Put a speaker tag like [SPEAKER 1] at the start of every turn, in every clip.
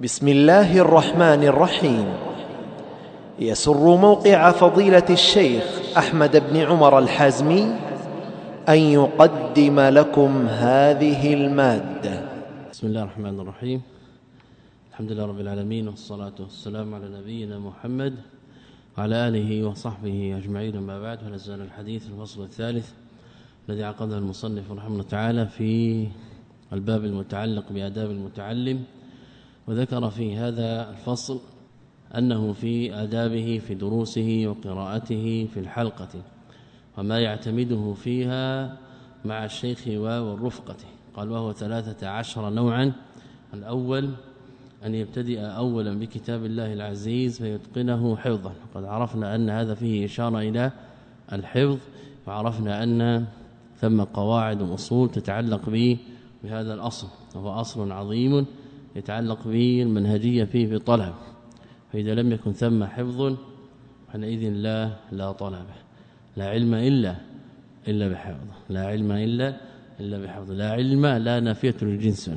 [SPEAKER 1] بسم الله الرحمن الرحيم يسر موقع فضيله الشيخ احمد بن عمر الحازمي ان يقدم لكم هذه الماده
[SPEAKER 2] بسم الله الرحمن الرحيم الحمد لله رب العالمين والصلاة والسلام على نبينا محمد وعلى آله وصحبه أجمعين ما بعد فنزل الحديث الفصل الثالث الذي عقده المصنف رحمه الله تعالى في الباب المتعلق بآداب المتعلم وذكر في هذا الفصل أنه في آدابه في دروسه وقراءته في الحلقة وما يعتمده فيها مع الشيخ والرفقة. قال وهو ثلاثة عشر نوعا. الأول أن يبتدئ اولا بكتاب الله العزيز فيتقنه حفظا. قد عرفنا أن هذا فيه إشارة إلى الحفظ وعرفنا أن ثم قواعد وأصول تتعلق به بهذا الأصل وهو أصل عظيم. يتعلق بالمنهجيه فيه في طلب فإذا لم يكن ثم حفظ حينئذ لا لا طلب لا علم إلا إلا بحفظ لا علم إلا إلا بحفظ لا علم لا نافية للجنس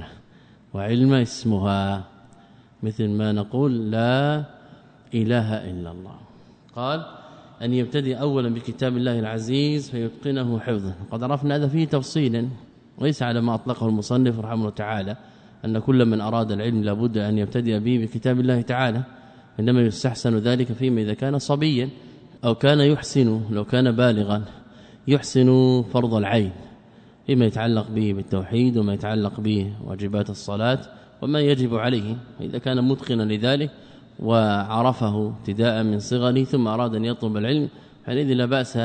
[SPEAKER 2] وعلم اسمها مثل ما نقول لا إله إلا الله. قال أن يبتدي اولا بكتاب الله العزيز فيتقنه حفظا. قد عرفنا هذا فيه تفصيلا وليس على ما أطلقه المصنف رحمه الله تعالى. أن كل من أراد العلم لابد أن يبتدئ به بكتاب الله تعالى إنما يستحسن ذلك فيما إذا كان صبيا أو كان يحسن لو كان بالغا يحسن فرض العين فيما يتعلق به بالتوحيد وما يتعلق به واجبات الصلاة وما يجب عليه. إذا كان متقنا لذلك وعرفه ابتداء من صغره ثم أراد أن يطلب العلم حينئذ لا بأس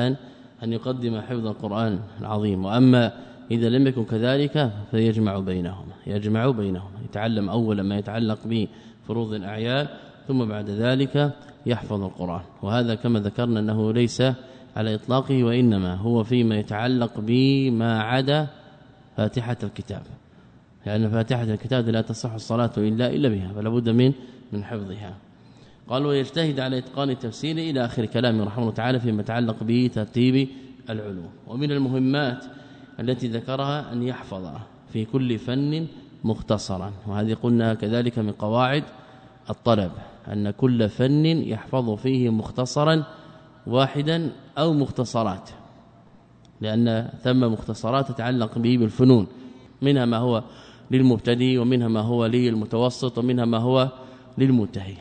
[SPEAKER 2] أن يقدم حفظ القرآن العظيم. وأما إذا لم يكن كذلك فيجمع بينهما يجمع بينهما يتعلم اولا ما يتعلق بفروض الأعيان ثم بعد ذلك يحفظ القرآن. وهذا كما ذكرنا أنه ليس على إطلاقه وإنما هو فيما يتعلق بما عدا فاتحة الكتاب. لأن فاتحة الكتاب لا تصح الصلاة الا إلا بها فلا بد من من حفظها. قال ويجتهد على إتقان التفسير إلى آخر كلامه رحمه الله تعالى فيما يتعلق بترتيب العلوم. ومن المهمات التي ذكرها أن يحفظ في كل فن مختصرا. وهذه قلنا كذلك من قواعد الطلب أن كل فن يحفظ فيه مختصرا واحدا أو مختصرات لأن ثم مختصرات تتعلق به بالفنون منها ما هو للمبتدئ ومنها ما هو للمتوسط ومنها ما هو للمنتهي.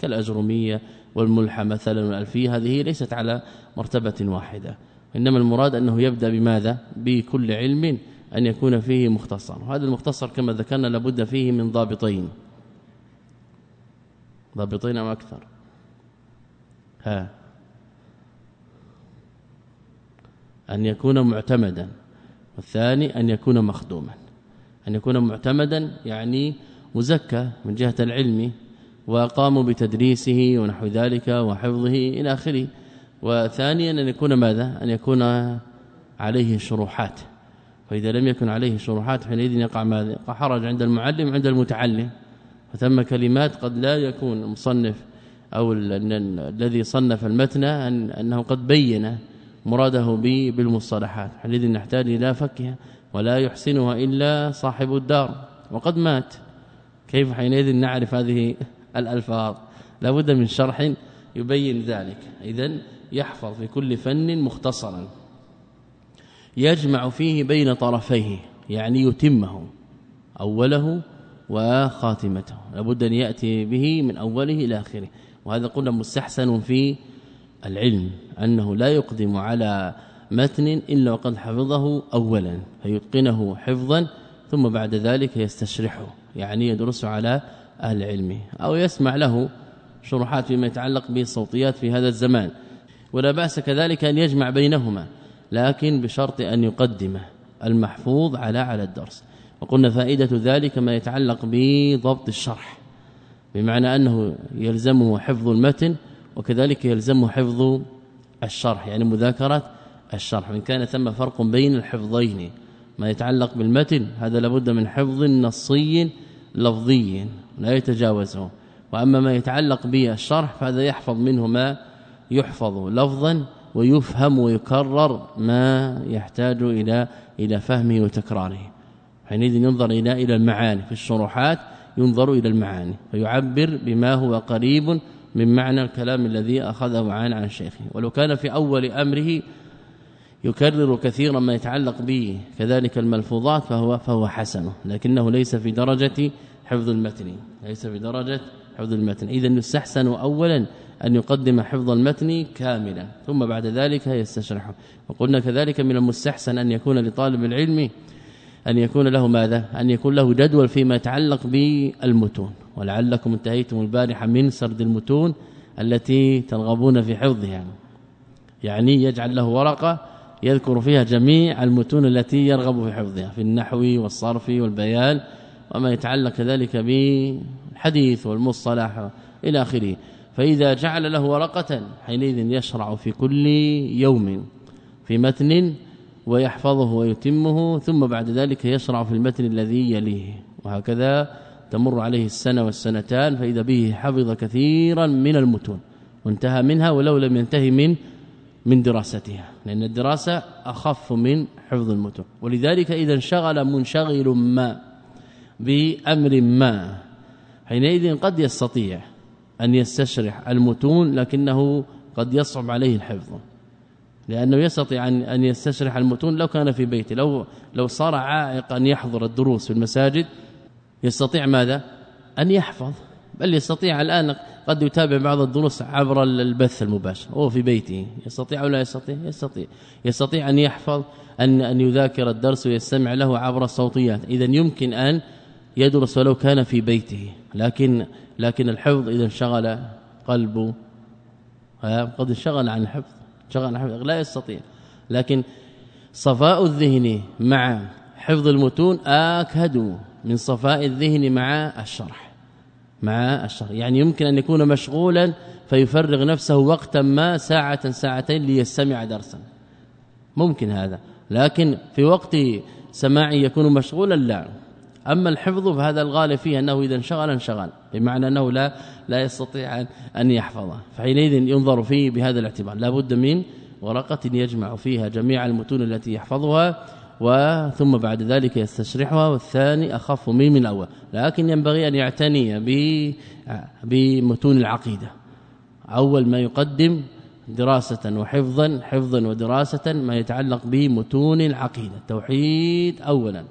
[SPEAKER 2] كالأجرمية والملحة مثلا والألفية هذه ليست على مرتبة واحدة. إنما المراد أنه يبدأ بماذا؟ بكل علم أن يكون فيه مختصر. وهذا المختصر كما ذكرنا لابد فيه من ضابطين. ضابطين أو أكثر. ها. أن يكون معتمدا. والثاني أن يكون مخدوما. أن يكون معتمدا يعني مزكى من جهة العلم وقاموا بتدريسه ونحو ذلك وحفظه إلى آخره. وثانيا أن يكون ماذا؟ أن يكون عليه شروحات. فإذا لم يكن عليه شروحات حينئذ يقع ماذا؟ يقع حرج عند المعلم عند المتعلم. وثم كلمات قد لا يكون المصنف أو الذي صنف المتن أن أنه قد بين مراده بالمصطلحات. حينئذ نحتاج إلى فكها ولا يحسنها إلا صاحب الدار. وقد مات. كيف حينئذ نعرف هذه الألفاظ؟ لابد من شرح يبين ذلك. اذا يحفظ في كل فن مختصرا. يجمع فيه بين طرفيه يعني يتمه أوله وخاتمته. لابد أن يأتي به من أوله إلى آخره. وهذا قلنا مستحسن في العلم أنه لا يقدم على متن إلا وقد حفظه اولا فيتقنه حفظا ثم بعد ذلك يستشرحه يعني يدرس على أهل العلم أو يسمع له شروحات فيما يتعلق بالصوتيات في هذا الزمان. ولا بأس كذلك أن يجمع بينهما لكن بشرط أن يقدم المحفوظ على على الدرس. وقلنا فائدة ذلك ما يتعلق بضبط الشرح بمعنى أنه يلزمه حفظ المتن وكذلك يلزمه حفظ الشرح يعني مذاكرة الشرح. وإن كان ثم فرق بين الحفظين ما يتعلق بالمتن هذا لابد من حفظ نصي لفظي لا يتجاوزه. وأما ما يتعلق بالشرح فهذا يحفظ منه ما يحفظ لفظا ويفهم ويكرر ما يحتاج إلى إلى فهمه وتكراره. حينئذ ينظر إلى إلى المعاني. في الشروحات ينظر إلى المعاني. فيعبر بما هو قريب من معنى الكلام الذي أخذه عن عن شيخه. ولو كان في أول أمره يكرر كثيرا ما يتعلق به كذلك الملفوظات فهو فهو حسن لكنه ليس في درجة حفظ المتن. ليس في درجة حفظ المتن. اذا يستحسن اولا أن يقدم حفظ المتن كاملا ثم بعد ذلك يستشرحه. وقلنا كذلك من المستحسن أن يكون لطالب العلم أن يكون له ماذا؟ أن يكون له جدول فيما يتعلق بالمتون. ولعلكم انتهيتم البارحة من سرد المتون التي ترغبون في حفظها. يعني يجعل له ورقة يذكر فيها جميع المتون التي يرغب في حفظها في النحو والصرف والبيان وما يتعلق كذلك بالحديث والمصطلح إلى آخره. فإذا جعل له ورقة حينئذ يشرع في كل يوم في متن ويحفظه ويتمه ثم بعد ذلك يشرع في المتن الذي يليه. وهكذا تمر عليه السنة والسنتان فإذا به حفظ كثيرا من المتون وانتهى منها ولو لم ينتهي من من دراستها. لأن الدراسة أخف من حفظ المتون. ولذلك إذا انشغل منشغل ما بأمر ما حينئذ قد يستطيع أن يستشرح المتون لكنه قد يصعب عليه الحفظ. لأنه يستطيع ان يستشرح المتون لو كان في بيته. لو لو صار عائق ان يحضر الدروس في المساجد يستطيع ماذا؟ أن يحفظ. بل يستطيع الآن قد يتابع بعض الدروس عبر البث المباشر هو في بيته. يستطيع ولا يستطيع؟ يستطيع. يستطيع أن يحفظ أن أن يذاكر الدرس ويستمع له عبر الصوتيات. اذا يمكن أن يدرس ولو كان في بيته. لكن لكن الحفظ إذا انشغل قلبه. قد انشغل عن الحفظ انشغل عن الحفظ لا يستطيع. لكن صفاء الذهن مع حفظ المتون آكد من صفاء الذهن مع الشرح مع الشرح. يعني يمكن أن يكون مشغولا فيفرغ نفسه وقتا ما ساعة ساعتين ليستمع درسا. ممكن هذا. لكن في وقت سماعه يكون مشغولا لا. أما الحفظ فهذا الغالب فيه أنه إذا انشغل انشغل. بمعنى أنه لا لا يستطيع ان يحفظه. فحينئذ ينظر فيه بهذا الاعتبار. لا بد من ورقة يجمع فيها جميع المتون التي يحفظها وثم بعد ذلك يستشرحها والثاني أخف من من الأول. لكن ينبغي أن يعتني بمتون العقيدة. أول ما يقدم دراسة وحفظا حفظا ودراسة ما يتعلق بمتون العقيدة. التوحيد اولا.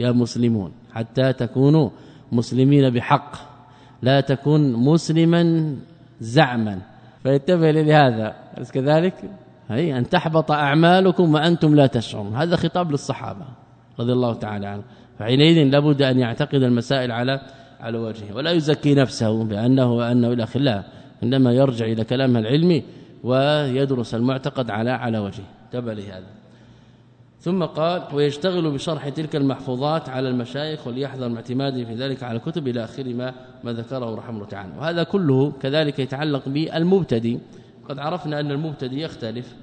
[SPEAKER 2] يا مسلمون. حتى تكونوا مسلمين بحق. لا تكون مسلما زعما. فيتبع لهذا. أليس كذلك؟ هي أن تحبط أعمالكم وأنتم لا تشعرون. هذا خطاب للصحابة رضي الله تعالى عنهم. فحينئذ لابد أن يعتقد المسائل على على وجهه. ولا يزكي نفسه بأنه وأنه إلى لا عندما يرجع إلى كلام العلمي ويدرس المعتقد على على وجهه. تبع لهذا. ثم قال ويشتغل بشرح تلك المحفوظات على المشايخ وليحذر من اعتماده في ذلك على الكتب إلى آخر ما ما ذكره رحمه الله تعالى. وهذا كله كذلك يتعلق بالمبتدئ. قد عرفنا أن المبتدئ يختلف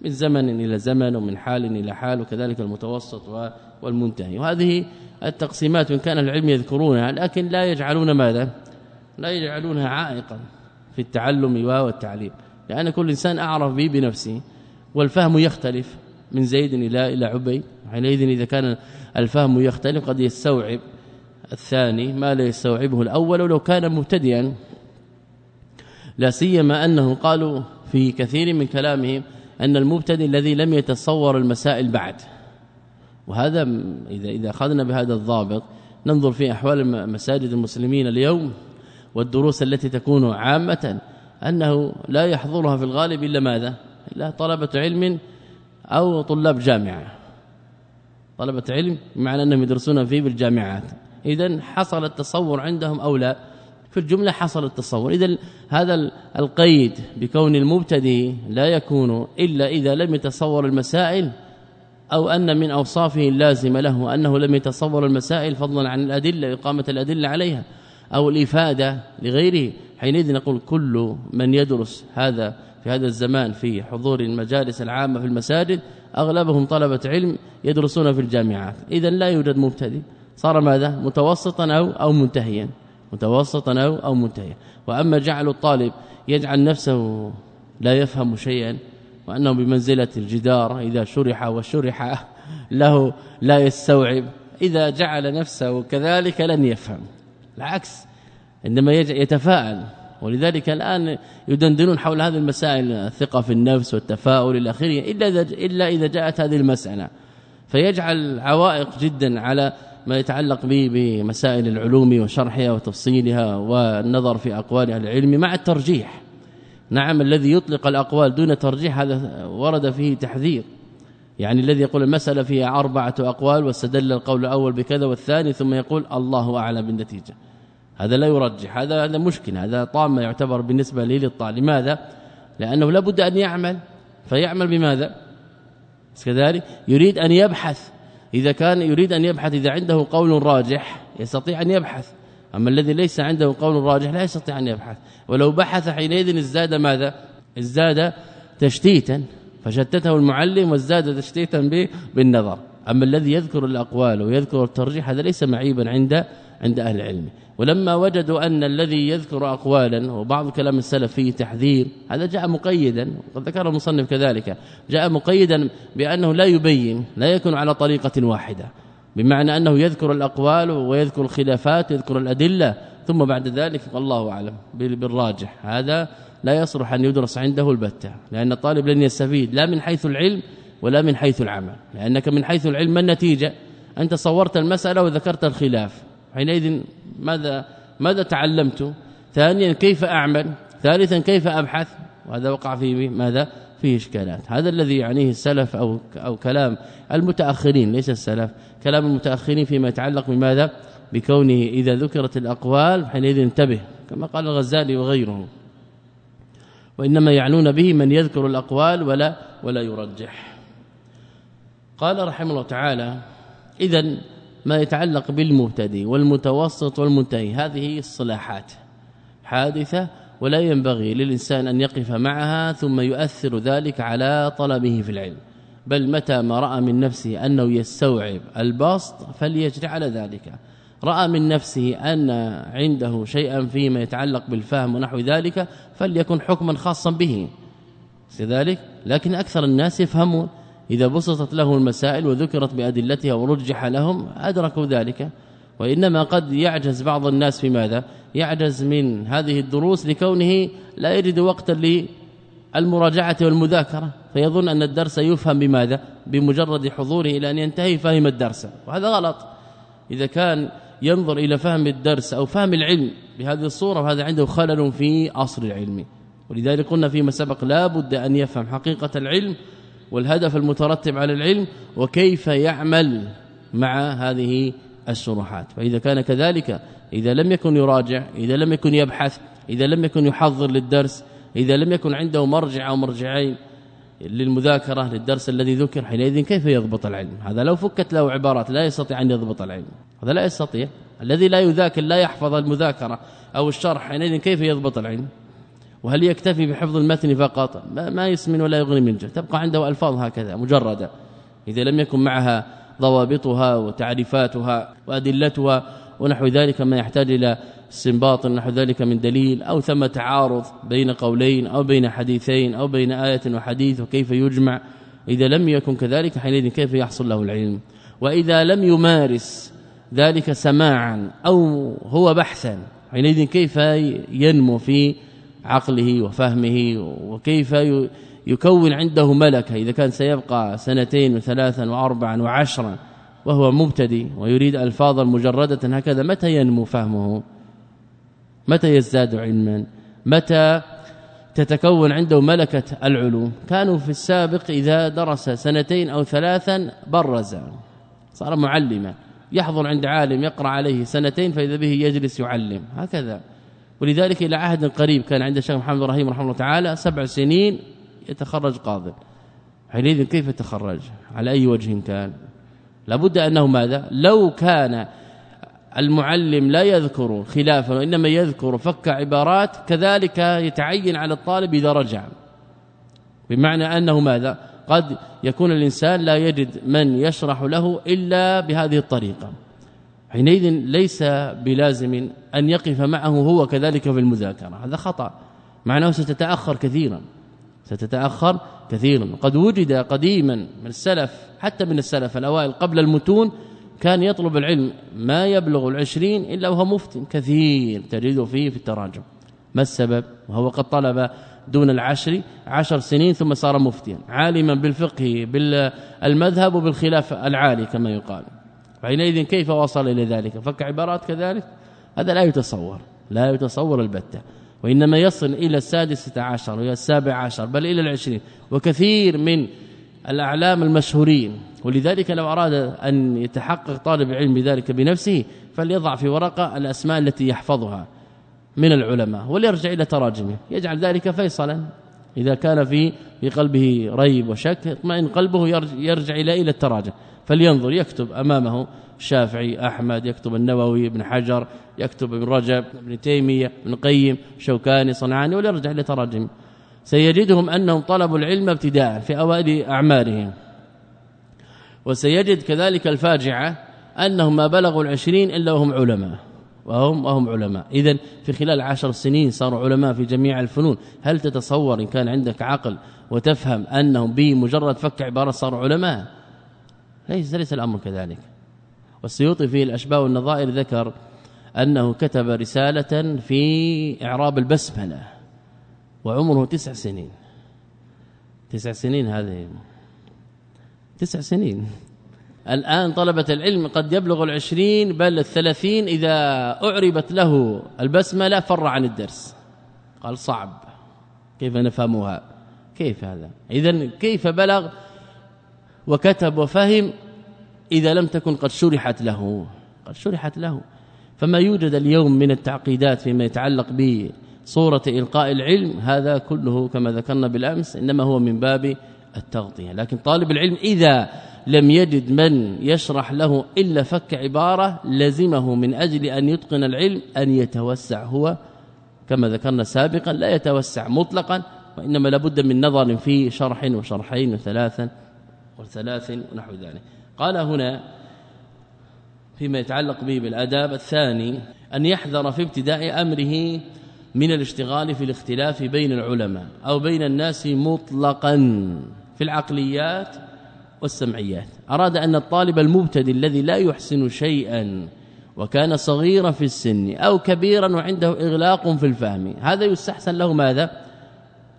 [SPEAKER 2] من زمن إلى زمن ومن حال إلى حال وكذلك المتوسط والمنتهي. وهذه التقسيمات وان كان العلم يذكرونها لكن لا يجعلون ماذا؟ لا يجعلونها عائقا في التعلم والتعليم. لأن كل إنسان أعرف به بنفسه والفهم يختلف. من زيد إلى إلى عبي حينئذ إذا كان الفهم يختلف قد يستوعب الثاني ما لا يستوعبه الأول ولو كان مبتدئا. لا سيما انه قالوا في كثير من كلامهم أن المبتدئ الذي لم يتصور المسائل بعد. وهذا إذا إذا أخذنا بهذا الضابط ننظر في أحوال مساجد المسلمين اليوم والدروس التي تكون عامة أنه لا يحضرها في الغالب إلا ماذا؟ إلا طلبة علم أو طلاب جامعة. طلبة علم بمعنى أنهم يدرسون فيه بالجامعات. اذا حصل التصور عندهم أو لا؟ في الجملة حصل التصور. اذا هذا القيد بكون المبتدئ لا يكون إلا إذا لم يتصور المسائل أو أن من أوصافه اللازمة له أنه لم يتصور المسائل فضلا عن الأدلة إقامة الأدلة عليها أو الإفادة لغيره. حينئذ نقول كل من يدرس هذا في هذا الزمان في حضور المجالس العامة في المساجد أغلبهم طلبة علم يدرسون في الجامعات. اذا لا يوجد مبتدئ. صار ماذا؟ متوسطا أو أو منتهيا. متوسطا أو أو منتهيا. وأما جعل الطالب يجعل نفسه لا يفهم شيئا وأنه بمنزلة الجدار إذا شرح وشرح له لا يستوعب. إذا جعل نفسه كذلك لن يفهم. العكس عندما يتفاءل ولذلك الآن يدندنون حول هذه المسائل الثقة في النفس والتفاؤل إلى آخره إلا إذا إلا إذا جاءت هذه المسألة. فيجعل عوائق جدا على ما يتعلق به بمسائل العلوم وشرحها وتفصيلها والنظر في أقوال أهل العلم مع الترجيح. نعم الذي يطلق الأقوال دون ترجيح هذا ورد فيه تحذير. يعني الذي يقول المسألة فيها أربعة أقوال واستدل القول الأول بكذا والثاني ثم يقول الله أعلم بالنتيجة. هذا لا يرجح هذا هذا مشكل هذا طامة يعتبر بالنسبة لي للطالب لماذا؟ لأنه لابد أن يعمل. فيعمل بماذا؟ كذلك يريد أن يبحث. إذا كان يريد أن يبحث إذا عنده قول راجح يستطيع أن يبحث. أما الذي ليس عنده قول راجح لا يستطيع أن يبحث. ولو بحث حينئذ ازداد ماذا؟ ازداد تشتيتا. فشتته المعلم وازداد تشتيتا بالنظر. أما الذي يذكر الأقوال ويذكر الترجيح هذا ليس معيبا عند عند أهل العلم. ولما وجدوا أن الذي يذكر اقوالا وبعض كلام السلف فيه تحذير هذا جاء مقيدا وقد ذكر المصنف كذلك جاء مقيدا بأنه لا يبين لا يكون على طريقة واحدة بمعنى أنه يذكر الأقوال ويذكر الخلافات يذكر الأدلة ثم بعد ذلك والله أعلم بالراجح. هذا لا يصلح أن يدرس عنده البتة لأن الطالب لن يستفيد لا من حيث العلم ولا من حيث العمل لأنك من حيث العلم ما النتيجة؟ أنت صورت المسألة وذكرت الخلاف. حينئذ ماذا ماذا تعلمت؟ ثانيا كيف أعمل؟ ثالثا كيف أبحث؟ وهذا وقع فيه ماذا؟ فيه إشكالات. هذا الذي يعنيه السلف أو أو كلام المتأخرين ليس السلف كلام المتأخرين فيما يتعلق بماذا؟ بكونه إذا ذكرت الأقوال حينئذ انتبه كما قال الغزالي وغيره. وإنما يعنون به من يذكر الأقوال ولا ولا يرجح. قال رحمه الله تعالى اذا ما يتعلق بالمبتدئ والمتوسط والمنتهي. هذه الصلاحات حادثة ولا ينبغي للإنسان أن يقف معها ثم يؤثر ذلك على طلبه في العلم. بل متى ما رأى من نفسه أنه يستوعب البسط فليجري على ذلك. رأى من نفسه أن عنده شيئا فيما يتعلق بالفهم ونحو ذلك فليكن حكما خاصا به. كذلك لكن أكثر الناس يفهمون إذا بسطت له المسائل وذكرت بأدلتها ورجح لهم أدركوا ذلك. وإنما قد يعجز بعض الناس في ماذا؟ يعجز من هذه الدروس لكونه لا يجد وقتا للمراجعة والمذاكرة. فيظن أن الدرس يفهم بماذا؟ بمجرد حضوره إلى أن ينتهي فهم الدرس. وهذا غلط. إذا كان ينظر إلى فهم الدرس أو فهم العلم بهذه الصورة فهذا عنده خلل في أصل العلم. ولذلك قلنا فيما سبق لا بد أن يفهم حقيقة العلم والهدف المترتب على العلم وكيف يعمل مع هذه الشروحات. فإذا كان كذلك إذا لم يكن يراجع إذا لم يكن يبحث إذا لم يكن يحضر للدرس إذا لم يكن عنده مرجع أو مرجعين للمذاكرة للدرس الذي ذكر حينئذ كيف يضبط العلم؟ هذا لو فكت له عبارات لا يستطيع أن يضبط العلم. هذا لا يستطيع. الذي لا يذاكر لا يحفظ المذاكرة أو الشرح حينئذ كيف يضبط العلم؟ وهل يكتفي بحفظ المتن فقط؟ ما يسمن ولا يغني من جهه تبقى عنده ألفاظ هكذا مجردة. إذا لم يكن معها ضوابطها وتعريفاتها وأدلتها ونحو ذلك ما يحتاج إلى استنباط نحو ذلك من دليل أو ثم تعارض بين قولين أو بين حديثين أو بين آية وحديث وكيف يجمع. إذا لم يكن كذلك حينئذ كيف يحصل له العلم؟ وإذا لم يمارس ذلك سماعا أو هو بحثا حينئذ كيف ينمو في عقله وفهمه وكيف يكون عنده ملكة إذا كان سيبقى سنتين وثلاثا وأربعا وعشرا وهو مبتدئ ويريد ألفاظا مجردة هكذا متى ينمو فهمه؟ متى يزداد علما؟ متى تتكون عنده ملكة العلوم؟ كانوا في السابق إذا درس سنتين أو ثلاثا برز صار معلما يحضر عند عالم يقرأ عليه سنتين فإذا به يجلس يعلم هكذا. ولذلك إلى عهد قريب كان عند الشيخ محمد إبراهيم رحمه الله تعالى سبع سنين يتخرج قاضي. حينئذ كيف يتخرج على أي وجه كان؟ لابد أنه ماذا؟ لو كان المعلم لا يذكر خلافا وإنما يذكر فك عبارات كذلك يتعين على الطالب إذا رجع. بمعنى أنه ماذا؟ قد يكون الإنسان لا يجد من يشرح له إلا بهذه الطريقة. حينئذ ليس بلازم أن يقف معه هو كذلك في المذاكرة هذا خطأ. معناه ستتأخر كثيرا ستتأخر كثيرا. قد وجد قديما من السلف حتى من السلف الأوائل قبل المتون كان يطلب العلم ما يبلغ العشرين إلا وهو مفتي كثير تجده فيه في التراجم. ما السبب؟ وهو قد طلب دون العشر عشر سنين ثم صار مفتيا عالما بالفقه بالمذهب وبالخلاف العالي كما يقال. فحينئذ كيف وصل إلى ذلك؟ فك عبارات كذلك؟ هذا لا يتصور لا يتصور البتة. وإنما يصل إلى السادسة عشر وإلى السابع عشر بل إلى العشرين. وكثير من الأعلام المشهورين ولذلك لو أراد أن يتحقق طالب العلم بذلك بنفسه فليضع في ورقة الأسماء التي يحفظها من العلماء وليرجع إلى تراجمه. يجعل ذلك فيصلا. إذا كان في في قلبه ريب وشك اطمئن قلبه يرجع إلى إلى التراجم. فلينظر. يكتب أمامه الشافعي أحمد يكتب النووي ابن حجر يكتب ابن رجب ابن تيمية ابن قيم شوكاني صنعاني وليرجع لتراجم. سيجدهم أنهم طلبوا العلم ابتداء في أوائل أعمارهم. وسيجد كذلك الفاجعة أنهم ما بلغوا العشرين إلا وهم علماء. وهم وهم علماء. اذا في خلال عشر سنين صاروا علماء في جميع الفنون. هل تتصور إن كان عندك عقل وتفهم أنهم بمجرد فك عبارة صاروا علماء؟ ليس ليس الأمر كذلك. والسيوطي في الأشباه والنظائر ذكر أنه كتب رسالة في إعراب البسملة وعمره تسع سنين. تسع سنين هذه. تسع سنين. الآن طلبة العلم قد يبلغ العشرين بل الثلاثين إذا أعربت له البسملة فر عن الدرس. قال صعب. كيف نفهمها؟ كيف هذا؟ إذا كيف بلغ وكتب وفهم إذا لم تكن قد شرحت له قد شرحت له. فما يوجد اليوم من التعقيدات فيما يتعلق بصورة إلقاء العلم هذا كله كما ذكرنا بالأمس إنما هو من باب التغطية. لكن طالب العلم إذا لم يجد من يشرح له إلا فك عبارة لزمه من أجل أن يتقن العلم أن يتوسع. هو كما ذكرنا سابقا لا يتوسع مطلقا وإنما لابد من نظر في شرح وشرحين وثلاثا. وثلاث ونحو ذلك. قال هنا فيما يتعلق به بالآداب الثاني أن يحذر في ابتداء أمره من الاشتغال في الاختلاف بين العلماء أو بين الناس مطلقا في العقليات والسمعيات. أراد أن الطالب المبتدئ الذي لا يحسن شيئا وكان صغيرا في السن أو كبيرا وعنده إغلاق في الفهم هذا يستحسن له ماذا؟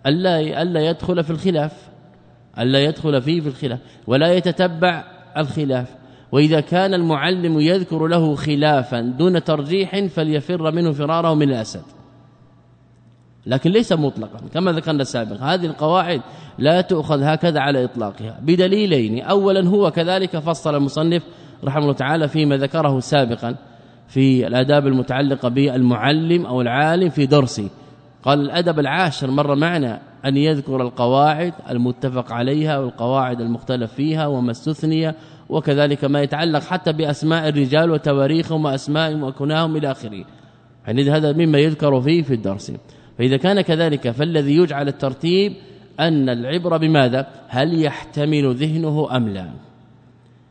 [SPEAKER 2] الا ألا يدخل في الخلاف. ألا يدخل فيه في الخلاف ولا يتتبع الخلاف. وإذا كان المعلم يذكر له خلافا دون ترجيح فليفر منه فراره من الأسد. لكن ليس مطلقا كما ذكرنا سابقا هذه القواعد لا تؤخذ هكذا على إطلاقها. بدليلين اولا هو كذلك فصل المصنف رحمه الله تعالى فيما ذكره سابقا في الأداب المتعلقة بالمعلم أو العالم في درسه. قال الأدب العاشر مر معنا أن يذكر القواعد المتفق عليها والقواعد المختلف فيها وما استثني وكذلك ما يتعلق حتى بأسماء الرجال وتواريخهم وأسمائهم وكناهم إلى آخره. يعني هذا مما يذكر فيه في الدرس. فإذا كان كذلك فالذي يجعل الترتيب أن العبره بماذا؟ هل يحتمل ذهنه أم لا؟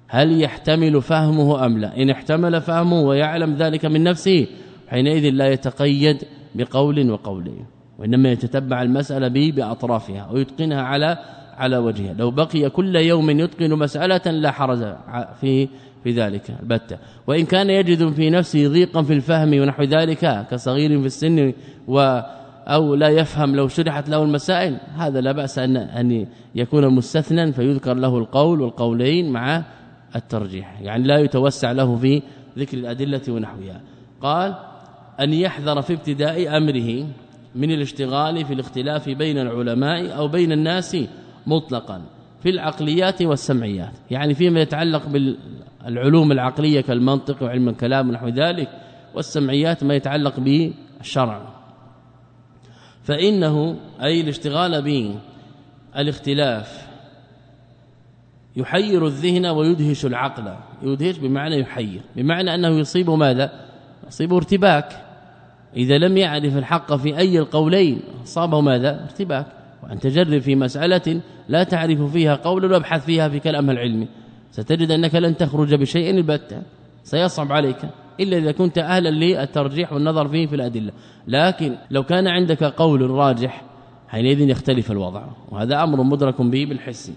[SPEAKER 2] هل يحتمل فهمه أم لا؟ إن احتمل فهمه ويعلم ذلك من نفسه حينئذ لا يتقيد بقول وقولين وإنما يتتبع المسألة به بأطرافها ويتقنها على على وجهها. لو بقي كل يوم يتقن مسألة لا حرج في في ذلك البتة. وإن كان يجد في نفسه ضيقا في الفهم ونحو ذلك كصغير في السن و أو لا يفهم لو شرحت له المسائل هذا لا بأس أن أن يكون مستثنى فيذكر له القول والقولين مع الترجيح. يعني لا يتوسع له في ذكر الأدلة ونحوها. قال أن يحذر في ابتداء أمره من الاشتغال في الاختلاف بين العلماء أو بين الناس مطلقا في العقليات والسمعيات. يعني فيما يتعلق بالعلوم العقلية كالمنطق وعلم الكلام ونحو ذلك والسمعيات ما يتعلق بالشرع. فإنه أي الاشتغال به الاختلاف يحير الذهن ويدهش العقل. يدهش بمعنى يحير. بمعنى أنه يصيب ماذا؟ يصيب ارتباك. إذا لم يعرف الحق في أي القولين صابه ماذا؟ ارتباك. وأن تجرب في مسألة لا تعرف فيها قولا وابحث فيها في كلامها العلمي ستجد أنك لن تخرج بشيء البتة. سيصعب عليك. إلا إذا كنت أهلا للترجيح والنظر فيه في الأدلة. لكن لو كان عندك قول راجح حينئذ يختلف الوضع. وهذا أمر مدرك به بالحس.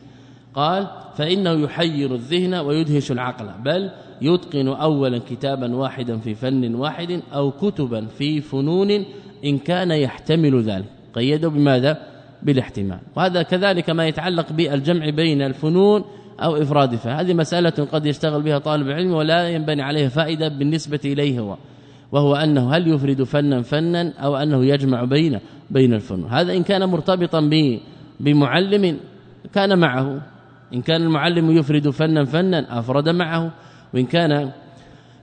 [SPEAKER 2] قال فإنه يحير الذهن ويدهش العقل بل يتقن اولا كتابا واحدا في فن واحد أو كتبا في فنون إن كان يحتمل ذلك. قيده بماذا؟ بالاحتمال. وهذا كذلك ما يتعلق بالجمع بين الفنون أو افراد فهذه هذه مسألة قد يشتغل بها طالب العلم ولا ينبني عليها فائدة بالنسبة إليه هو وهو أنه هل يفرد فنا فنا أو أنه يجمع بين بين الفنون. هذا إن كان مرتبطا بمعلم كان معه. إن كان المعلم يفرد فنا فنا أفرد معه. وإن كان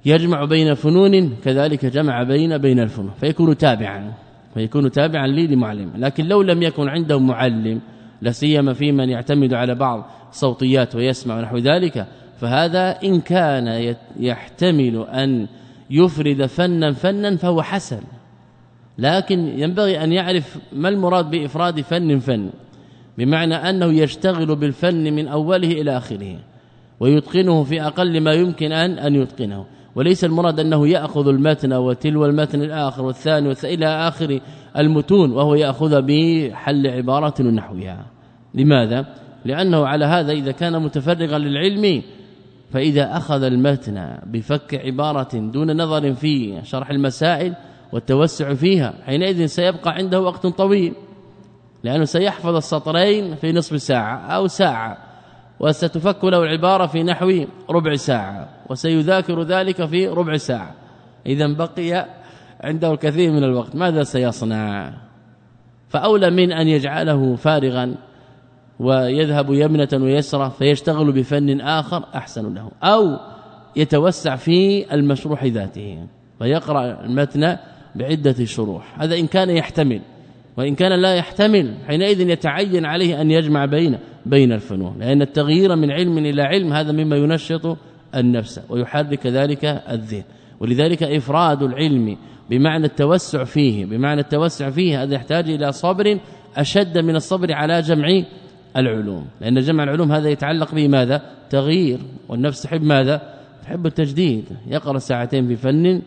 [SPEAKER 2] يجمع بين فنون كذلك جمع بين بين الفنون. فيكون تابعا فيكون تابعا لي لمعلم. لكن لو لم يكن عنده معلم لا سيما في من يعتمد على بعض صوتيات ويسمع نحو ذلك فهذا إن كان يحتمل أن يفرد فنا فنا فهو حسن. لكن ينبغي أن يعرف ما المراد بإفراد فن فن. بمعنى أنه يشتغل بالفن من أوله إلى آخره ويتقنه في أقل ما يمكن أن أن يتقنه. وليس المراد أنه يأخذ المتن وتلو المتن الآخر والثاني إلى آخر المتون وهو يأخذ بحل عباره نحوها لماذا؟ لأنه على هذا إذا كان متفرغا للعلم فإذا أخذ المتن بفك عبارة دون نظر في شرح المسائل والتوسع فيها حينئذ سيبقى عنده وقت طويل. لأنه سيحفظ السطرين في نصف ساعة أو ساعة وستفك له العبارة في نحو ربع ساعة وسيذاكر ذلك في ربع ساعة. اذا بقي عنده الكثير من الوقت. ماذا سيصنع؟ فأولى من أن يجعله فارغا ويذهب يمنة ويسرى فيشتغل بفن آخر أحسن له أو يتوسع في المشروح ذاته فيقرأ المتن بعدة شروح. هذا إن كان يحتمل. وإن كان لا يحتمل حينئذ يتعين عليه أن يجمع بين بين الفنون لأن التغيير من علم إلى علم هذا مما ينشط النفس ويحرك ذلك الذهن. ولذلك إفراد العلم بمعنى التوسع فيه بمعنى التوسع فيه هذا يحتاج إلى صبر أشد من الصبر على جمع العلوم. لأن جمع العلوم هذا يتعلق به ماذا تغيير. والنفس تحب ماذا؟ تحب التجديد. يقرأ ساعتين في فن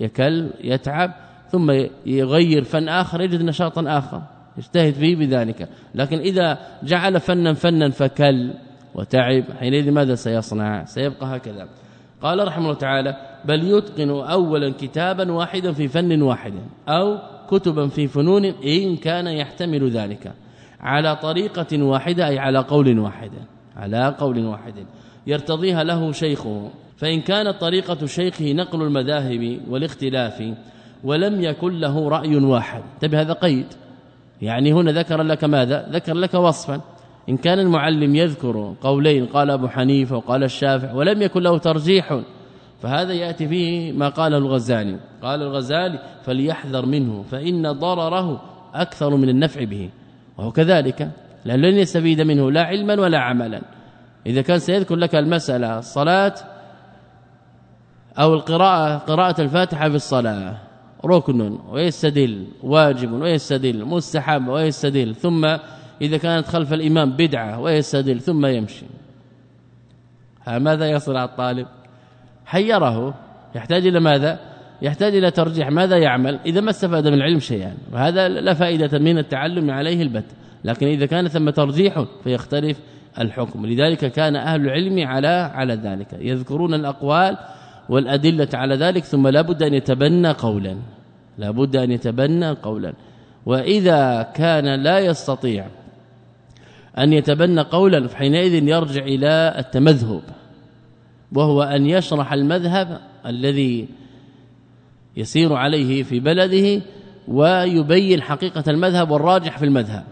[SPEAKER 2] يكل يتعب ثم يغير فن آخر يجد نشاطا آخر. يجتهد فيه بذلك. لكن إذا جعل فنا فنا فكل وتعب حينئذ ماذا سيصنع؟ سيبقى هكذا. قال رحمه الله تعالى بل يتقن اولا كتابا واحدا في فن واحد أو كتبا في فنون إن كان يحتمل ذلك. على طريقة واحدة أي على قول واحد. على قول واحد. يرتضيها له شيخه. فإن كانت طريقة شيخه نقل المذاهب والاختلاف ولم يكن له رأي واحد. تبه هذا قيد. يعني هنا ذكر لك ماذا؟ ذكر لك وصفا. إن كان المعلم يذكر قولين قال أبو حنيفة وقال الشافع ولم يكن له ترجيح فهذا يأتي فيه ما قاله الغزالي. قال الغزالي فليحذر منه فإن ضرره أكثر من النفع به. وهو كذلك. لأن لن يستفيد منه لا علما ولا عملا. إذا كان سيذكر لك المسألة الصلاة أو القراءة قراءة الفاتحة في الصلاة. ركن ويستدل واجب ويستدل مستحب ويستدل ثم إذا كانت خلف الإمام بدعة ويستدل ثم يمشي. ماذا يصنع الطالب؟ حيره. يحتاج إلى ماذا؟ يحتاج إلى ترجيح ماذا يعمل؟ إذا ما استفاد من العلم شيئا. وهذا لا فائدة من التعلم عليه البت. لكن إذا كان ثم ترجيح فيختلف الحكم. لذلك كان أهل العلم على على ذلك. يذكرون الأقوال والأدلة على ذلك ثم لابد أن يتبنى قولا. لابد أن يتبنى قولا. وإذا كان لا يستطيع أن يتبنى قولا فحينئذ يرجع إلى التمذهب. وهو أن يشرح المذهب الذي يسير عليه في بلده ويبين حقيقة المذهب والراجح في المذهب.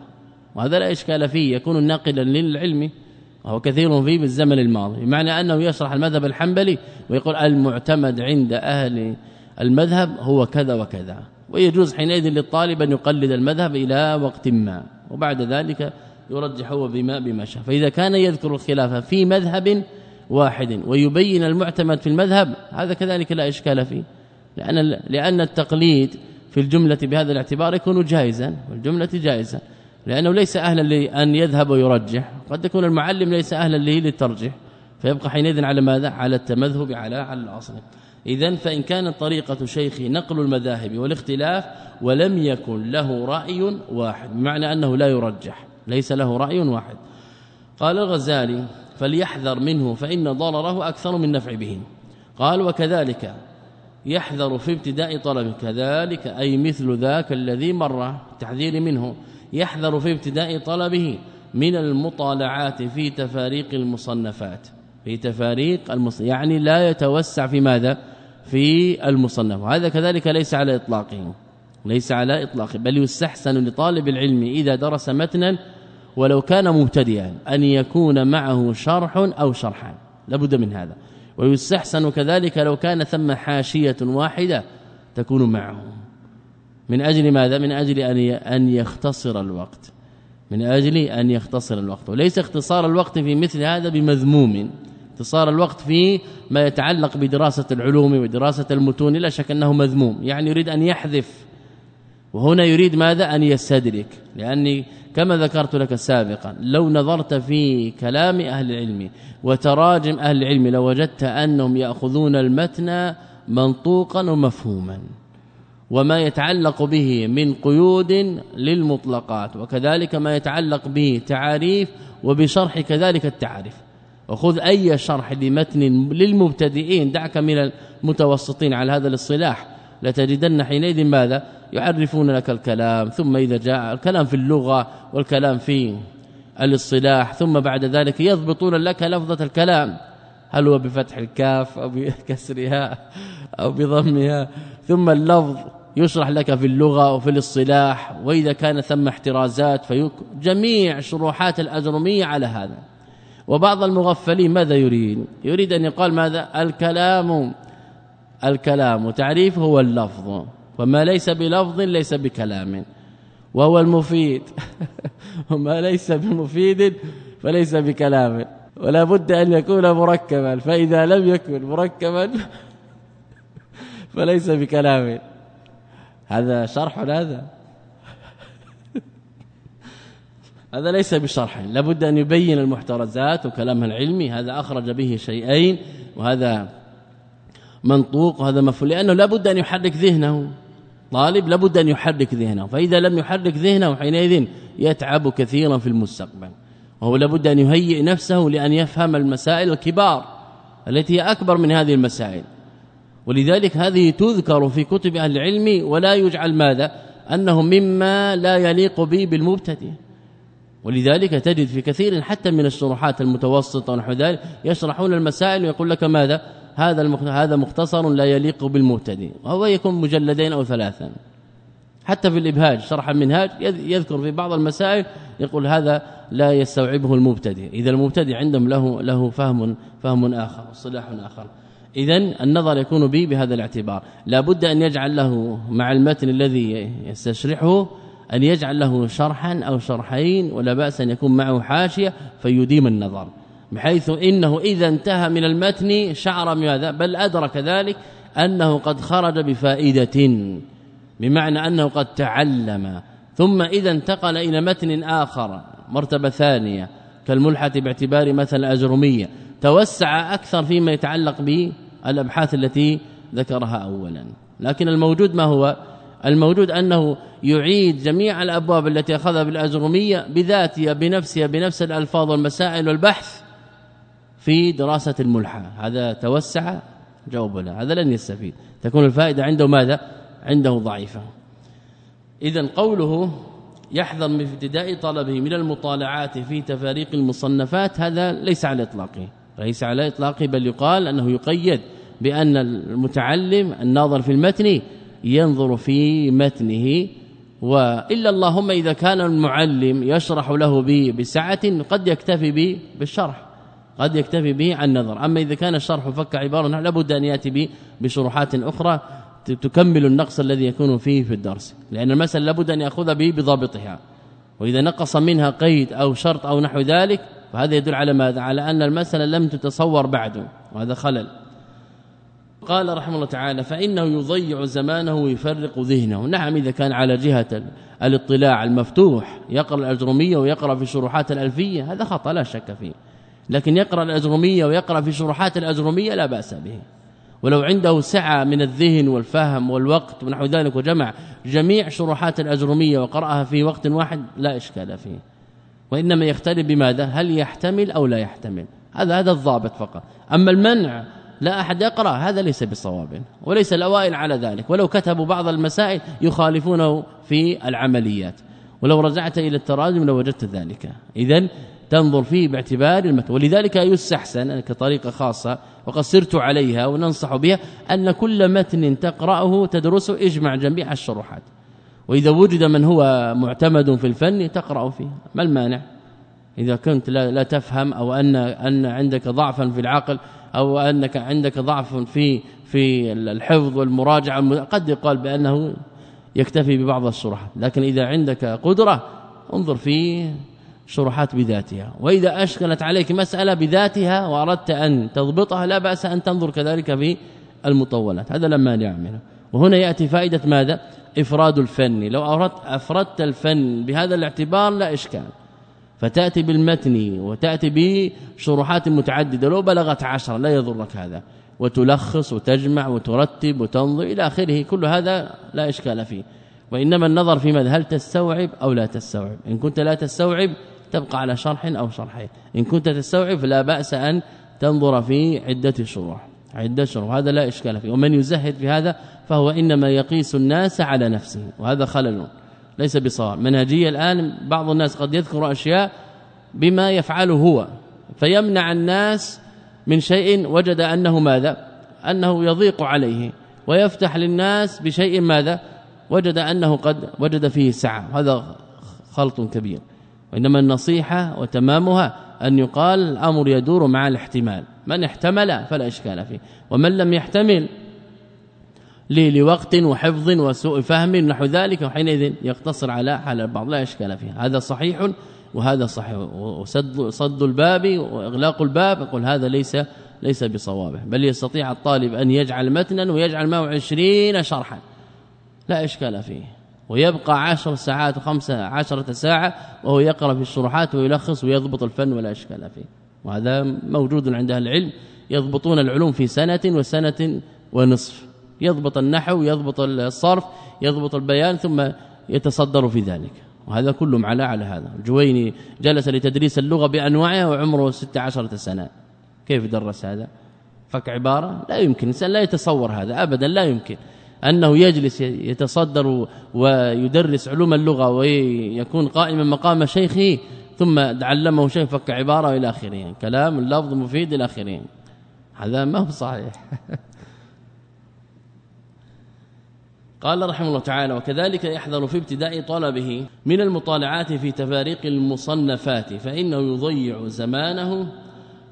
[SPEAKER 2] وهذا لا إشكال فيه يكون ناقلا للعلم. وهو كثير فيه بالزمن الماضي. بمعنى أنه يشرح المذهب الحنبلي ويقول المعتمد عند أهل المذهب هو كذا وكذا. ويجوز حينئذ للطالب أن يقلد المذهب إلى وقت ما وبعد ذلك يرجح هو بما بما شاء. فإذا كان يذكر الخلافه في مذهب واحد ويبين المعتمد في المذهب هذا كذلك لا إشكال فيه. لأن لأن التقليد في الجملة بهذا الاعتبار يكون جائزا والجملة جائزة. لأنه ليس أهلا لأن يذهب ويرجح. قد يكون المعلم ليس أهلا له للترجيح فيبقى حينئذ على ماذا؟ على التمذهب على على الاصل اذا فإن كانت طريقة شيخي نقل المذاهب والاختلاف ولم يكن له رأي واحد بمعنى أنه لا يرجح ليس له رأي واحد. قال الغزالي فليحذر منه فإن ضرره أكثر من نفع به. قال وكذلك يحذر في ابتداء طلبه كذلك أي مثل ذاك الذي مر تحذير منه. يحذر في ابتداء طلبه من المطالعات في تفاريق المصنفات. في تفاريق المص... يعني لا يتوسع في ماذا؟ في المصنف. وهذا كذلك ليس على إطلاقه. ليس على إطلاقه بل يستحسن لطالب العلم إذا درس متنا ولو كان مبتدئا أن يكون معه شرح أو شرحان. لابد من هذا. ويستحسن كذلك لو كان ثم حاشية واحدة تكون معه. من أجل ماذا؟ من أجل أن أن يختصر الوقت. من أجل أن يختصر الوقت. وليس اختصار الوقت في مثل هذا بمذموم. اختصار الوقت في ما يتعلق بدراسة العلوم ودراسة المتون لا شك أنه مذموم. يعني يريد أن يحذف. وهنا يريد ماذا؟ أن يستدرك. لأني كما ذكرت لك سابقا لو نظرت في كلام أهل العلم وتراجم أهل العلم لوجدت أنهم يأخذون المتن منطوقا ومفهوما. وما يتعلق به من قيود للمطلقات وكذلك ما يتعلق به تعاريف وبشرح كذلك التعاريف. وخذ أي شرح لمتن للمبتدئين دعك من المتوسطين على هذا الاصطلاح. لتجدن حينئذ ماذا؟ يعرفون لك الكلام ثم إذا جاء الكلام في اللغة والكلام في الاصطلاح ثم بعد ذلك يضبطون لك لفظة الكلام. هل هو بفتح الكاف أو بكسرها أو بضمها؟ ثم اللفظ يشرح لك في اللغة وفي الاصطلاح وإذا كان ثم احترازات فيك جميع شروحات الأجرمية على هذا. وبعض المغفلين ماذا يريد؟ يريد أن يقال ماذا؟ الكلام. الكلام تعريف هو اللفظ. وما ليس بلفظ ليس بكلام. وهو المفيد. وما ليس بمفيد فليس بكلام. ولا بد أن يكون مركبا فإذا لم يكن مركبا فليس بكلام. هذا شرح هذا؟ هذا ليس بشرح لابد أن يبين المحترزات وكلامها العلمي هذا أخرج به شيئين وهذا منطوق وهذا مفهوم لأنه لابد أن يحرك ذهنه طالب لابد أن يحرك ذهنه فإذا لم يحرك ذهنه حينئذ يتعب كثيرا في المستقبل وهو لابد أن يهيئ نفسه لأن يفهم المسائل الكبار التي هي أكبر من هذه المسائل. ولذلك هذه تذكر في كتب أهل العلم ولا يجعل ماذا؟ انه مما لا يليق به بالمبتدئ. ولذلك تجد في كثير حتى من الشروحات المتوسطة ونحو ذلك يشرحون المسائل ويقول لك ماذا؟ هذا هذا مختصر لا يليق بالمبتدئ. وهو يكون مجلدين أو ثلاثا. حتى في الإبهاج شرح المنهاج يذكر في بعض المسائل يقول هذا لا يستوعبه المبتدئ. إذا المبتدئ عندهم له له فهم فهم آخر صلاح آخر. اذا النظر يكون به بهذا الاعتبار. لا بد أن يجعل له مع المتن الذي يستشرحه أن يجعل له شرحا أو شرحين ولا بأس أن يكون معه حاشية فيديم النظر بحيث إنه إذا انتهى من المتن شعر بماذا؟ بل أدرك ذلك أنه قد خرج بفائدة بمعنى أنه قد تعلم. ثم إذا انتقل إلى متن آخر مرتبة ثانية كالملحة باعتبار مثل اجرميه توسع أكثر فيما يتعلق بالأبحاث التي ذكرها اولا. لكن الموجود ما هو؟ الموجود أنه يعيد جميع الأبواب التي أخذها بالاجرميه بذاتها بنفسها بنفس الألفاظ والمسائل والبحث في دراسة الملحة. هذا توسع؟ جواب لا هذا لن يستفيد. تكون الفائدة عنده ماذا؟ عنده ضعيفة. اذا قوله يحذر من ابتداء طلبه من المطالعات في تفاريق المصنفات هذا ليس على إطلاقه. ليس على اطلاقه بل يقال انه يقيد بأن المتعلم الناظر في المتن ينظر في متنه والا اللهم إذا كان المعلم يشرح له به بسعة قد يكتفي به بالشرح قد يكتفي به عن نظر. أما إذا كان الشرح فك عبارة لابد أن يأتي به بشروحات أخرى تكمل النقص الذي يكون فيه في الدرس لأن المسألة لابد أن يأخذ به بضابطها. وإذا نقص منها قيد أو شرط أو نحو ذلك فهذا يدل على ماذا؟ على أن المسألة لم تتصور بعد وهذا خلل. قال رحمه الله تعالى فإنه يضيع زمانه ويفرق ذهنه. نعم إذا كان على جهة الاطلاع المفتوح يقرأ الأجرمية ويقرأ في شروحات الألفية هذا خطأ لا شك فيه. لكن يقرأ الأجرمية ويقرأ في شروحات الأجرمية لا بأس به. ولو عنده سعة من الذهن والفهم والوقت ونحو ذلك وجمع جميع شروحات الأجرمية وقرأها في وقت واحد لا إشكال فيه. وإنما يختلف بماذا؟ هل يحتمل أو لا يحتمل. هذا هذا الضابط فقط. أما المنع لا أحد يقرأ. هذا ليس بصواب. وليس الأوائل على ذلك. ولو كتبوا بعض المسائل يخالفونه في العمليات. ولو رجعت إلى التراجم لوجدت ذلك. اذا تنظر فيه باعتبار المتن ولذلك يستحسن كطريقة خاصة وقد سرت عليها وننصح بها أن كل متن تقرأه تدرسه اجمع جميع الشروحات. وإذا وجد من هو معتمد في الفن تقرأ فيه ما المانع؟ إذا كنت لا, لا تفهم أو أن أن عندك ضعفا في العقل أو أنك عندك ضعف في في الحفظ والمراجعة قد يقال بأنه يكتفي ببعض الشروحات لكن إذا عندك قدرة انظر في شروحات بذاتها. وإذا أشكلت عليك مسألة بذاتها وأردت أن تضبطها لا بأس أن تنظر كذلك في المطولات. هذا لما نعمله وهنا يأتي فائدة ماذا؟ إفراد الفن. لو أردت أفردت الفن بهذا الاعتبار لا إشكال. فتأتي بالمتن وتأتي بشروحات متعددة. لو بلغت عشرة لا يضرك هذا. وتلخص وتجمع وترتب وتنظر إلى آخره. كل هذا لا إشكال فيه. وإنما النظر في ماذا هل تستوعب أو لا تستوعب. إن كنت لا تستوعب تبقى على شرح أو شرحين. إن كنت تستوعب فلا بأس أن تنظر في عدة شروح. عدة شروح. هذا لا إشكال فيه. ومن يزهد في هذا فهو إنما يقيس الناس على نفسه وهذا خلل. ليس بصواب. منهجية الآن بعض الناس قد يذكر أشياء بما يفعله هو فيمنع الناس من شيء وجد أنه ماذا؟ أنه يضيق عليه ويفتح للناس بشيء ماذا؟ وجد أنه قد وجد فيه سعة. هذا خلط كبير. وإنما النصيحة وتمامها أن يقال الأمر يدور مع الاحتمال. من احتمل فلا إشكال فيه. ومن لم يحتمل لوقت وحفظ وسوء فهم نحو ذلك وحينئذ يقتصر على حال البعض. لا إشكال فيه هذا صحيح وهذا صحيح. وسد صد الباب وإغلاق الباب يقول هذا ليس ليس بصوابه. بل يستطيع الطالب أن يجعل متنا ويجعل معه 20 شرحا. لا إشكال فيه. ويبقى عشر ساعات وخمسة عشرة ساعة وهو يقرأ في الشروحات ويلخص ويضبط الفن ولا إشكال فيه. وهذا موجود عند أهل العلم يضبطون العلوم في سنة وسنة ونصف. يضبط النحو يضبط الصرف يضبط البيان ثم يتصدر في ذلك. وهذا كله معلا على هذا. الجويني جلس لتدريس اللغة بأنواعها وعمره 16 سنة. كيف درس هذا؟ فك عبارة؟ لا يمكن. الانسان لا يتصور هذا ابدا لا يمكن. أنه يجلس يتصدر ويدرس علوم اللغة ويكون قائما مقام شيخه ثم علمه شيء فك عبارة إلى آخره. كلام اللفظ مفيد إلى آخره. هذا ما هو صحيح. قال رحمه الله تعالى وكذلك يحذر في ابتداء طلبه من المطالعات في تفاريق المصنفات فإنه يضيع زمانه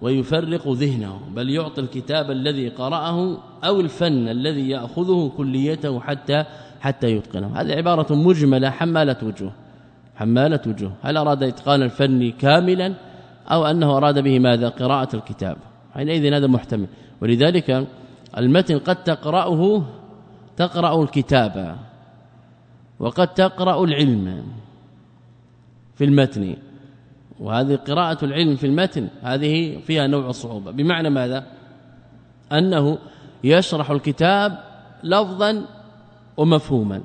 [SPEAKER 2] ويفرق ذهنه بل يعطي الكتاب الذي قرأه أو الفن الذي يأخذه كليته حتى حتى يتقنه. هذه عبارة مجملة حمالة وجوه حمالة وجوه. هل أراد إتقان الفن كاملا أو أنه أراد به ماذا؟ قراءة الكتاب. حينئذ هذا محتمل. ولذلك المتن قد تقرأه تقرأ الكتاب وقد تقرأ العلم في المتن وهذه قراءة العلم في المتن هذه فيها نوع صعوبة. بمعنى ماذا؟ أنه يشرح الكتاب لفظا ومفهوما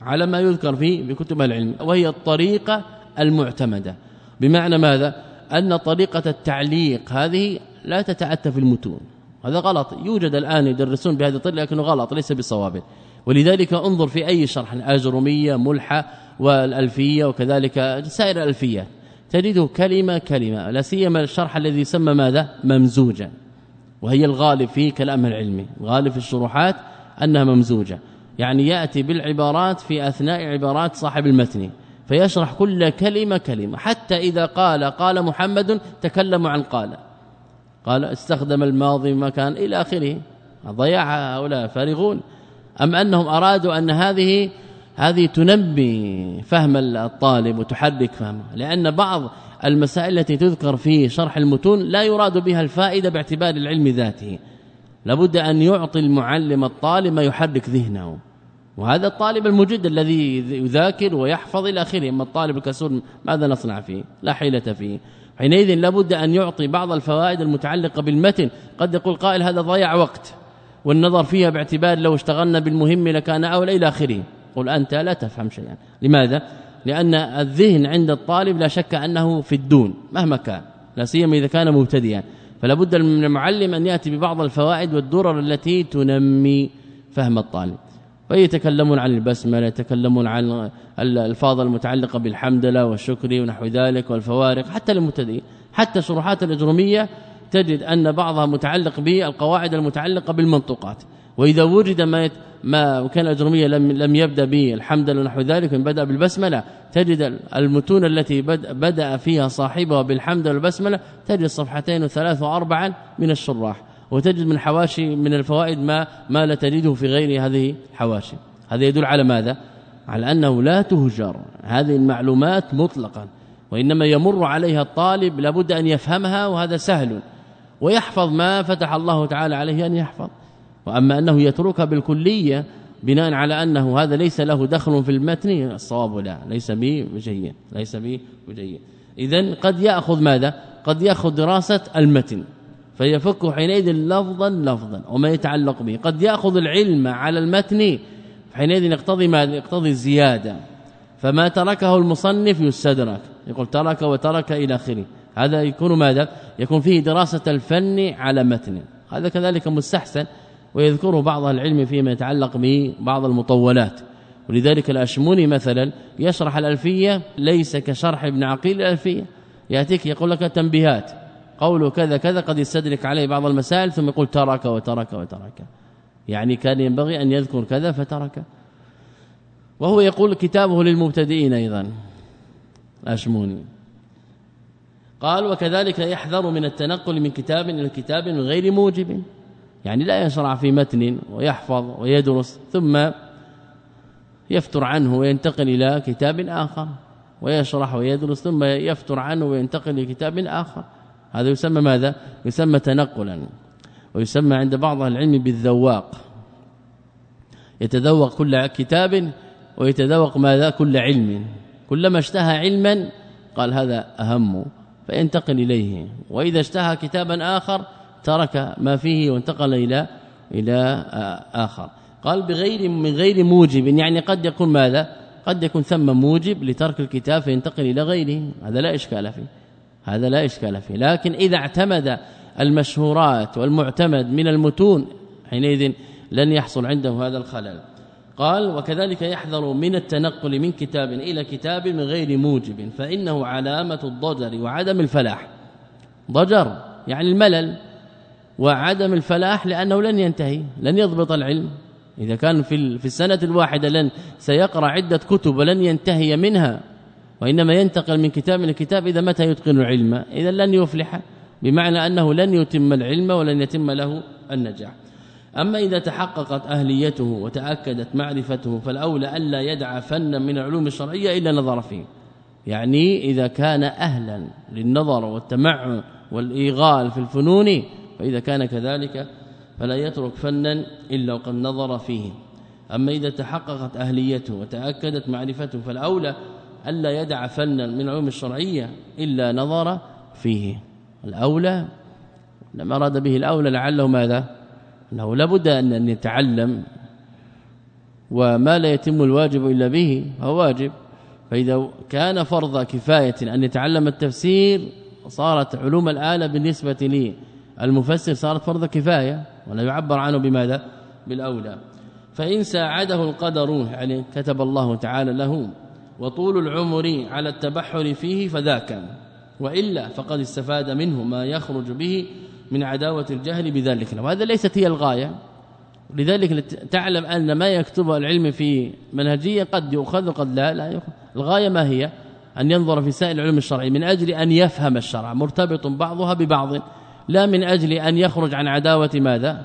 [SPEAKER 2] على ما يذكر فيه بكتب العلم وهي الطريقة المعتمدة. بمعنى ماذا؟ أن طريقة التعليق هذه لا تتأتى في المتون. هذا غلط. يوجد الآن يدرسون بهذه الطريقة لكنه غلط ليس بصواب. ولذلك انظر في أي شرح الأجرمية ملحة والألفية وكذلك سائر الألفيات تجده كلمة كلمة لا سيما الشرح الذي يسمى ماذا؟ ممزوجا. وهي الغالب في كلام العلمي الغالب في الشروحات أنها ممزوجة. يعني يأتي بالعبارات في أثناء عبارات صاحب المتن فيشرح كل كلمة كلمة. حتى إذا قال قال محمد تكلم عن قال. قال استخدم الماضي مكان إلى آخره. ضيع هؤلاء فارغون. أم أنهم أرادوا أن هذه هذه تنبي فهم الطالب وتحرك فهمه؟ لأن بعض المسائل التي تذكر في شرح المتون لا يراد بها الفائدة باعتبار العلم ذاته. لابد أن يعطي المعلم الطالب ما يحرك ذهنه. وهذا الطالب المجد الذي يذاكر ويحفظ إلى آخره. أما الطالب الكسول ماذا نصنع فيه؟ لا حيلة فيه. حينئذ لابد أن يعطي بعض الفوائد المتعلقة بالمتن. قد يقول قائل هذا ضيع وقت والنظر فيها باعتبار لو اشتغلنا بالمهم لكان اولى إلى آخره. قل أنت لا تفهم شيئا. لماذا؟ لأن الذهن عند الطالب لا شك أنه في الدون مهما كان لا سيما إذا كان مبتدئا. فلا بد من المعلم أن يأتي ببعض الفوائد والدرر التي تنمي فهم الطالب. فيتكلمون عن البسملة يتكلمون عن الألفاظ المتعلقة بالحمدلله والشكر ونحو ذلك والفوارق حتى المبتدئين حتى شروحات الاجروميه تجد أن بعضها متعلق بالقواعد المتعلقة بالمنطوقات. وإذا وجد ما ما كان الاجروميه لم لم يبدأ به الحمد لله نحو ذلك بدأ بالبسملة تجد المتون التي بدأ فيها صاحبها بالحمد والبسملة تجد صفحتين وثلاث واربعا من الشراح وتجد من حواشي من الفوائد ما ما لا تجده في غير هذه الحواشي هذا يدل على ماذا؟ على أنه لا تهجر. هذه المعلومات مطلقا. وإنما يمر عليها الطالب لابد أن يفهمها وهذا سهل. ويحفظ ما فتح الله تعالى عليه أن يحفظ. وأما أنه يتركها بالكلية بناء على أنه هذا ليس له دخل في المتن الصواب لا. ليس به بجيد ليس به بجيد اذا قد يأخذ ماذا؟ قد يأخذ دراسة المتن. فيفك حينئذ لفظا لفظا وما يتعلق به. قد يأخذ العلم على المتن حينئذ يقتضي ماذا يقتضي الزياده فما تركه المصنف يستدرك. يقول ترك وترك إلى آخره. هذا يكون ماذا؟ يكون فيه دراسة الفن على متن. هذا كذلك مستحسن ويذكره بعض العلم فيما يتعلق ببعض المطولات. ولذلك الأشموني مثلا يشرح الألفية ليس كشرح ابن عقيل الألفية. يأتيك يقول لك تنبيهات. قوله كذا كذا قد يستدرك عليه بعض المسائل ثم يقول ترك وترك وترك. يعني كان ينبغي أن يذكر كذا فترك. وهو يقول كتابه للمبتدئين أيضا. أشموني. قال وكذلك يحذر من التنقل من كتاب إلى كتاب من غير موجب. يعني لا يشرع في متن ويحفظ ويدرس ثم يفتر عنه وينتقل إلى كتاب آخر. ويشرح ويدرس ثم يفتر عنه وينتقل إلى كتاب آخر. هذا يسمى ماذا؟ يسمى تنقلا. ويسمى عند بعض العلم بالذواق. يتذوق كل كتاب ويتذوق ماذا؟ كل علم. كلما اشتهى علما قال هذا أهم فينتقل إليه. وإذا اشتهى كتابا آخر ترك ما فيه وانتقل إلى إلى آخر. قال بغير من غير موجب يعني قد يكون ماذا؟ قد يكون ثم موجب لترك الكتاب فينتقل إلى غيره. هذا لا إشكال فيه. هذا لا إشكال فيه. لكن إذا اعتمد المشهورات والمعتمد من المتون حينئذ لن يحصل عنده هذا الخلل. قال وكذلك يحذر من التنقل من كتاب إلى كتاب من غير موجب فإنه علامة الضجر وعدم الفلاح. ضجر يعني الملل وعدم الفلاح لأنه لن ينتهي لن يضبط العلم. إذا كان في في السنة الواحدة لن سيقرأ عدة كتب ولن ينتهي منها وإنما ينتقل من كتاب إلى كتاب إذا متى يتقن العلم؟ إذا لن يفلح. بمعنى أنه لن يتم العلم ولن يتم له النجاح. أما إذا تحققت أهليته وتأكدت معرفته فالأولى ألا يدع فنا من العلوم الشرعية إلا نظر فيه. يعني إذا كان أهلا للنظر والتمعن والإيغال في الفنون فإذا كان كذلك فلا يترك فنا إلا وقد نظر فيه. أما إذا تحققت أهليته وتأكدت معرفته فالأولى ألا يدع فنا من العلوم الشرعية إلا نظر فيه. الأولى لما أراد به الأولى لعله ماذا؟ أنه لابد أن يتعلم وما لا يتم الواجب إلا به هو واجب. فإذا كان فرض كفاية أن يتعلم التفسير صارت علوم الآلة بالنسبة لي المفسر صارت فرض كفاية ولا يعبر عنه بماذا؟ بالأولى. فإن ساعده القدر يعني كتب الله تعالى له وطول العمر على التبحر فيه فذاك. وإلا فقد استفاد منه ما يخرج به من عداوة الجهل بذلك. وهذا ليست هي الغاية لذلك تعلم أن ما يكتبه العلم في منهجية قد يؤخذ وقد لا لا يؤخذ. الغاية ما هي؟ أن ينظر في سائر العلوم الشرعي من أجل أن يفهم الشرع مرتبط بعضها ببعض. لا من أجل أن يخرج عن عداوة ماذا؟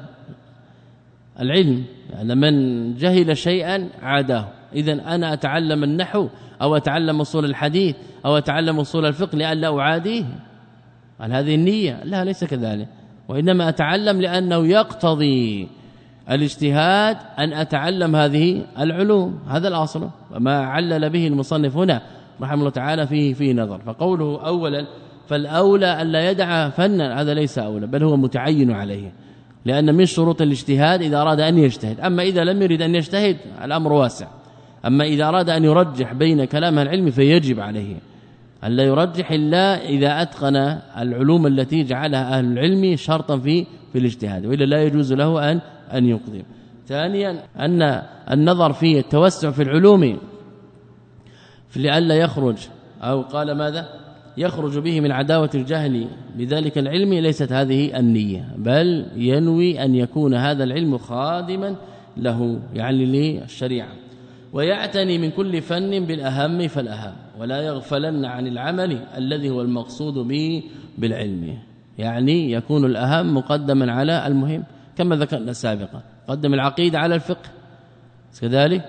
[SPEAKER 2] العلم. يعني من جهل شيئا عاداه. اذا أنا أتعلم النحو أو أتعلم أصول الحديث أو أتعلم أصول الفقه لا أعاديه. قال هذه النية. لا ليس كذلك. وإنما أتعلم لأنه يقتضي الاجتهاد أن أتعلم هذه العلوم. هذا الأصل. وما علل به المصنف هنا رحمه الله تعالى فيه فيه نظر. فقوله اولا فالأولى الا يدع فنا. هذا ليس أولى بل هو متعين عليه. لأن من شروط الاجتهاد إذا أراد أن يجتهد. أما إذا لم يرد أن يجتهد الأمر واسع. أما إذا أراد أن يرجح بين كلام العلم فيجب عليه. أن لا يرجح إلا إذا أتقن العلوم التي جعلها أهل العلم شرطا في في الاجتهاد وإلا لا يجوز له أن أن يقدم ثانيا أن النظر في التوسع في العلوم لئلا يخرج أو قال ماذا؟ يخرج به من عداوة الجهل. بذلك العلم ليست هذه النية بل ينوي أن يكون هذا العلم خادما له يعني للشريعة. ويعتني من كل فن بالأهم فالأهم ولا يغفلن عن العمل الذي هو المقصود به بالعلم. يعني يكون الأهم مقدما على المهم كما ذكرنا سابقا. قدم العقيده على الفقه كذلك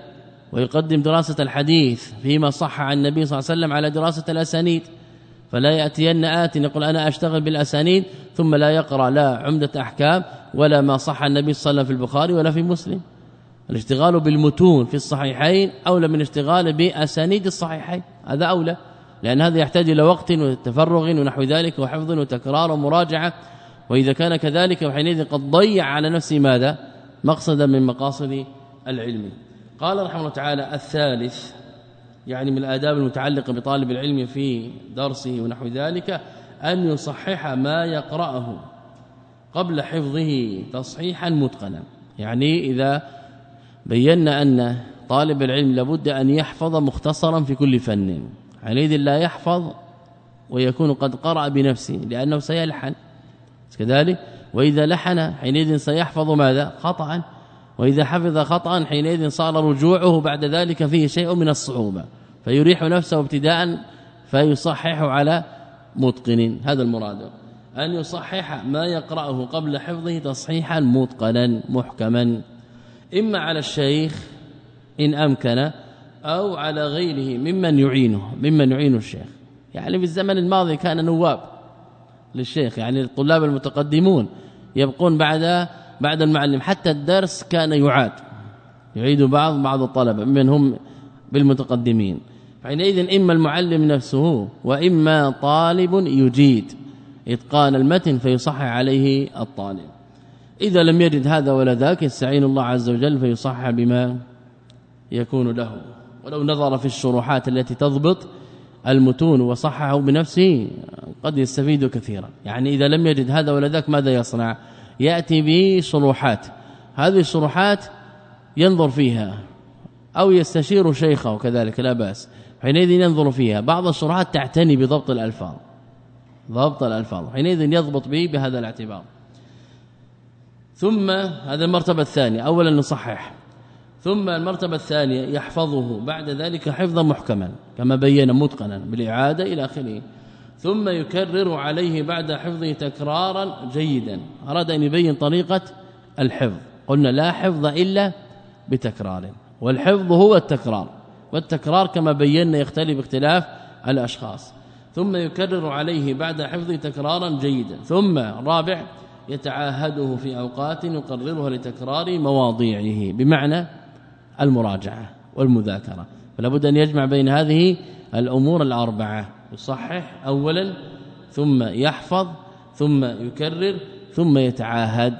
[SPEAKER 2] ويقدم دراسة الحديث فيما صح عن النبي صلى الله عليه وسلم على دراسة الأسانيد. فلا يأتين آت يقول أنا أشتغل بالأسانيد ثم لا يقرأ لا عمدة أحكام ولا ما صح النبي صلى الله عليه وسلم في البخاري ولا في مسلم. الاشتغال بالمتون في الصحيحين أولى من الاشتغال باسانيد الصحيحين هذا أولى لأن هذا يحتاج إلى وقت وتفرغ ونحو ذلك وحفظ وتكرار ومراجعة وإذا كان كذلك وحينئذ قد ضيع على نفسه ماذا؟ مقصدا من مقاصد العلم. قال رحمه الله تعالى الثالث يعني من الآداب المتعلقة بطالب العلم في درسه ونحو ذلك أن يصحح ما يقرأه قبل حفظه تصحيحا متقنا يعني إذا بينا أن طالب العلم لابد أن يحفظ مختصرا في كل فن. حينئذ لا يحفظ ويكون قد قرأ بنفسه لأنه سيلحن. كذلك وإذا لحن حينئذ سيحفظ ماذا؟ خطأ. وإذا حفظ خطأ حينئذ صار رجوعه بعد ذلك فيه شيء من الصعوبة. فيريح نفسه ابتداء فيصحح على متقن. هذا المراد. أن يصحح ما يقرأه قبل حفظه تصحيحا متقنا محكما. إما على الشيخ إن أمكن أو على غيره ممن يعينه ممن يعين الشيخ. يعني في الزمن الماضي كان نواب للشيخ يعني الطلاب المتقدمون يبقون بعد بعد المعلم. حتى الدرس كان يعاد يعيد بعض بعض الطلبة ممن هم بالمتقدمين. حينئذ إما المعلم نفسه وإما طالب يجيد إتقان المتن فيصحح عليه الطالب. إذا لم يجد هذا ولا ذاك يستعين الله عز وجل فيصحح بما يكون له. ولو نظر في الشروحات التي تضبط المتون وصححه بنفسه قد يستفيد كثيرا. يعني إذا لم يجد هذا ولا ذاك ماذا يصنع؟ يأتي بشروحات. هذه الشروحات ينظر فيها أو يستشير شيخه كذلك لا بأس. حينئذ ينظر فيها. بعض الشروحات تعتني بضبط الألفاظ. ضبط الألفاظ. حينئذ يضبط به بهذا الاعتبار. ثم هذا المرتبة الثانية اولا نصحح ثم المرتبة الثانية يحفظه بعد ذلك حفظا محكما كما بين متقنا بالإعادة إلى آخره. ثم يكرر عليه بعد حفظه تكرارا جيدا. أراد أن يبين طريقة الحفظ. قلنا لا حفظ إلا بتكرار والحفظ هو التكرار والتكرار كما بينا يختلف اختلاف الأشخاص. ثم يكرر عليه بعد حفظه تكرارا جيدا. ثم رابع يتعاهده في أوقات يقررها لتكرار مواضيعه بمعنى المراجعة والمذاكرة. فلا بد أن يجمع بين هذه الأمور الأربعة يصحح اولا ثم يحفظ ثم يكرر ثم يتعاهد.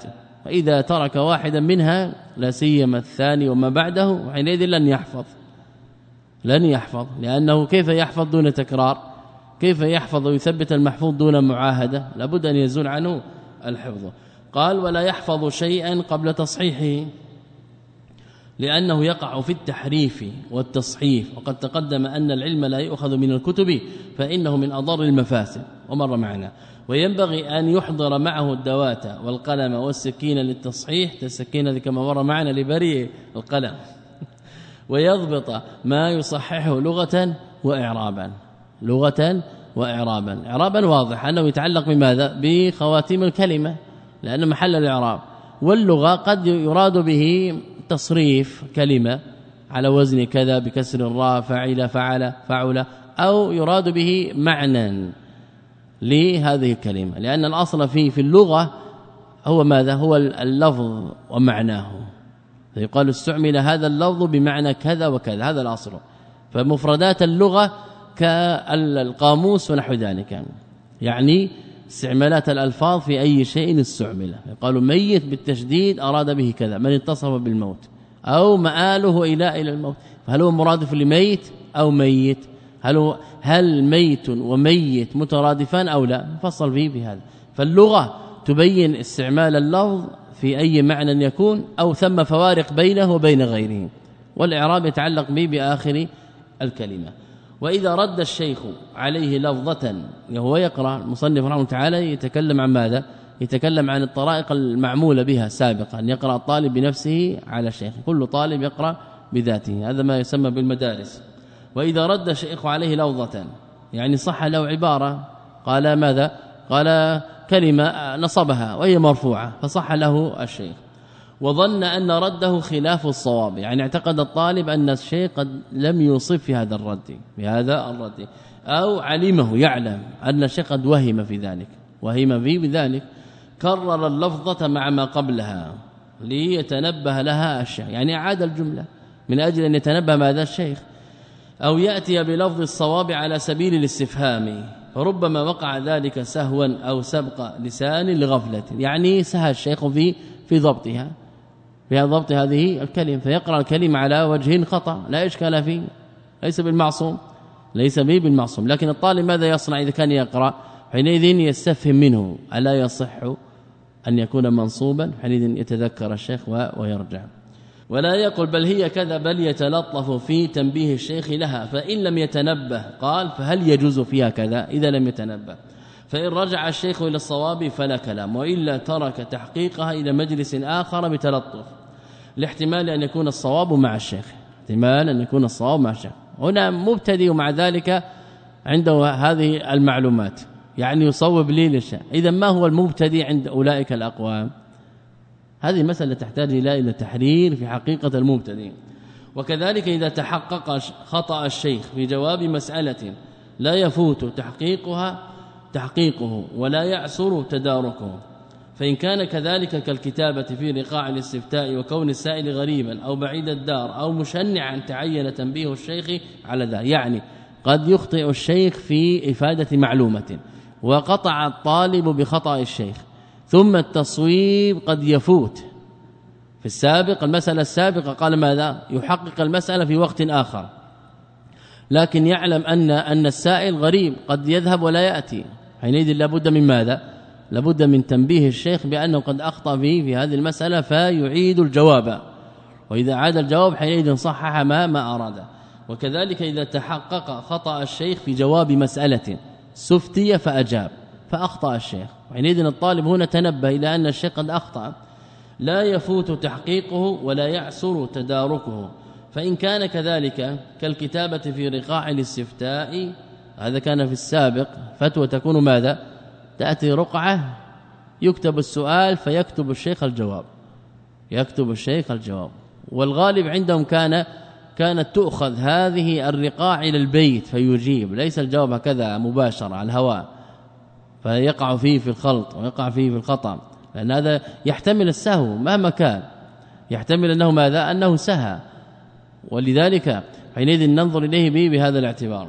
[SPEAKER 2] فإذا ترك واحدا منها لا سيما الثاني وما بعده حينئذ لن يحفظ. لن يحفظ لأنه كيف يحفظ دون تكرار؟ كيف يحفظ ويثبت المحفوظ دون معاهدة؟ لابد أن يزول عنه الحفظ. قال ولا يحفظ شيئا قبل تصحيحه لأنه يقع في التحريف والتصحيف. وقد تقدم أن العلم لا يؤخذ من الكتب فإنه من اضر المفاسد. ومر معنا وينبغي أن يحضر معه الدوات والقلم والسكين للتصحيح. السكينه كما مر معنا لبري القلم. ويضبط ما يصححه لغة واعرابا. لغة واعرابا. اعرابا واضح أنه يتعلق بماذا؟ بخواتيم الكلمة لأن محل الإعراب واللغة قد يراد به تصريف كلمة على وزن كذا بكسر الراء فعل فعل فعل أو يراد به معنى لهذه الكلمة. لأن الأصل فيه في اللغة هو ماذا؟ هو اللفظ ومعناه. فيقال استعمل هذا اللفظ بمعنى كذا وكذا. هذا الأصل. فمفردات اللغة كالقاموس ونحو ذلك. يعني استعمالات الألفاظ في أي شيء استعمل. قالوا ميت بالتشديد أراد به كذا من اتصف بالموت أو مآله إلى إلى الموت. فهل هو مرادف لميت أو ميت؟ هل هو هل ميت وميت مترادفان أو لا؟ فصل فيه بهذا. فاللغة تبين استعمال اللفظ في أي معنى يكون أو ثم فوارق بينه وبين غيره والإعراب يتعلق به بآخر الكلمة. وإذا رد الشيخ عليه لفظة وهو يقرأ المصنف رحمه الله تعالى يتكلم عن ماذا؟ يتكلم عن الطرائق المعمولة بها سابقا يقرأ الطالب بنفسه على الشيخ كل طالب يقرأ بذاته هذا ما يسمى بالمدارس. وإذا رد الشيخ عليه لفظة يعني صح له عبارة قال ماذا؟ قال كلمة نصبها وهي مرفوعة فصح له الشيخ. وظن أن رده خلاف الصواب. يعني اعتقد الطالب أن الشيء قد لم يصف في هذا الرد في هذا الرد أو علمه يعلم أن الشيء قد وهم في ذلك. وهم فيه بذلك. كرر اللفظة مع ما قبلها ليتنبه لها الشيخ. يعني أعاد الجملة من أجل أن يتنبه ماذا الشيخ. أو يأتي بلفظ الصواب على سبيل الاستفهام. فربما وقع ذلك سهوا أو سبق لسان لغفلة. يعني سهى الشيخ في في ضبطها. في ضبط هذه الكلمة فيقرأ الكلمة على وجه خطأ لا إشكال فيه ليس بالمعصوم ليس به بالمعصوم. لكن الطالب ماذا يصنع إذا كان يقرأ؟ حينئذ يستفهم منه ألا يصح أن يكون منصوبا؟ حينئذ يتذكر الشيخ ويرجع. ولا يقول بل هي كذا بل يتلطف في تنبيه الشيخ لها فإن لم يتنبه قال فهل يجوز فيها كذا؟ إذا لم يتنبه. فإن رجع الشيخ إلى الصواب فلا كلام وإلا ترك تحقيقها إلى مجلس آخر بتلطف. لاحتمال أن يكون الصواب مع الشيخ. احتمال أن يكون الصواب مع الشيخ. هنا مبتدئ ومع ذلك عنده هذه المعلومات. يعني يصوب لي للشيخ. إذا ما هو المبتدئ عند أولئك الأقوام؟ هذه مسألة تحتاج إلى إلى تحرير في حقيقة المبتدئ. وكذلك إذا تحقق خطأ الشيخ في جواب مسألة لا يفوت تحقيقها تحقيقه ولا يعسر تداركه. فإن كان كذلك كالكتابة في رقاع الاستفتاء وكون السائل غريبا أو بعيد الدار أو مشنعا تعين تنبيه الشيخ على ذا يعني قد يخطئ الشيخ في إفادة معلومة وقطع الطالب بخطأ الشيخ ثم التصويب قد يفوت. في السابق المسألة السابقة قال ماذا؟ يحقق المسألة في وقت آخر. لكن يعلم أن أن السائل غريب قد يذهب ولا يأتي. حينئذ لابد من ماذا؟ لابد من تنبيه الشيخ بأنه قد أخطأ فيه في هذه المسألة فيعيد الجواب. وإذا عاد الجواب حينئذ صحح ما ما أراد. وكذلك إذا تحقق خطأ الشيخ في جواب مسألة. سفتي فأجاب. فأخطأ الشيخ. وحينئذ الطالب هنا تنبه إلى أن الشيخ قد أخطأ. لا يفوت تحقيقه ولا يعسر تداركه. فإن كان كذلك كالكتابة في رقاع الاستفتاء هذا كان في السابق فتوى تكون ماذا؟ تأتي رقعة يكتب السؤال فيكتب الشيخ الجواب. يكتب الشيخ الجواب. والغالب عندهم كان كانت تؤخذ هذه الرقاع إلى البيت فيجيب. ليس الجواب هكذا مباشرة على الهواء. فيقع فيه في الخلط ويقع فيه في الخطأ. لأن هذا يحتمل السهو مهما كان. يحتمل أنه ماذا؟ أنه سهى. ولذلك حينئذ ننظر إليه به بهذا الاعتبار.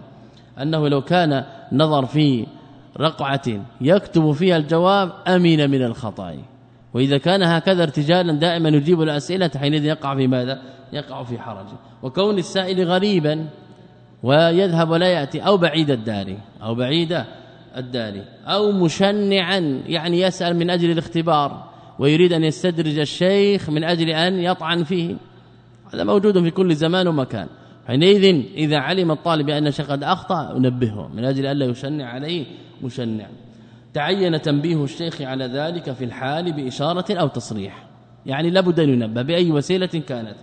[SPEAKER 2] أنه لو كان نظر في رقعه يكتب فيها الجواب امين من الخطأ. وإذا كان هكذا ارتجالا دائما يجيب الأسئلة حينئذ يقع في ماذا؟ يقع في حرج. وكون السائل غريبا ويذهب ولا يأتي أو بعيد الدار أو بعيد الدار أو مشنعا يعني يسأل من أجل الاختبار ويريد أن يستدرج الشيخ من أجل أن يطعن فيه. هذا موجود في كل زمان ومكان. حينئذ إذا علم الطالب بأن الشيخ قد أخطأ نبهه من أجل ألا يشنع عليه مشنع. تعين تنبيه الشيخ على ذلك في الحال بإشارة أو تصريح. يعني لابد أن ينبه بأي وسيلة كانت.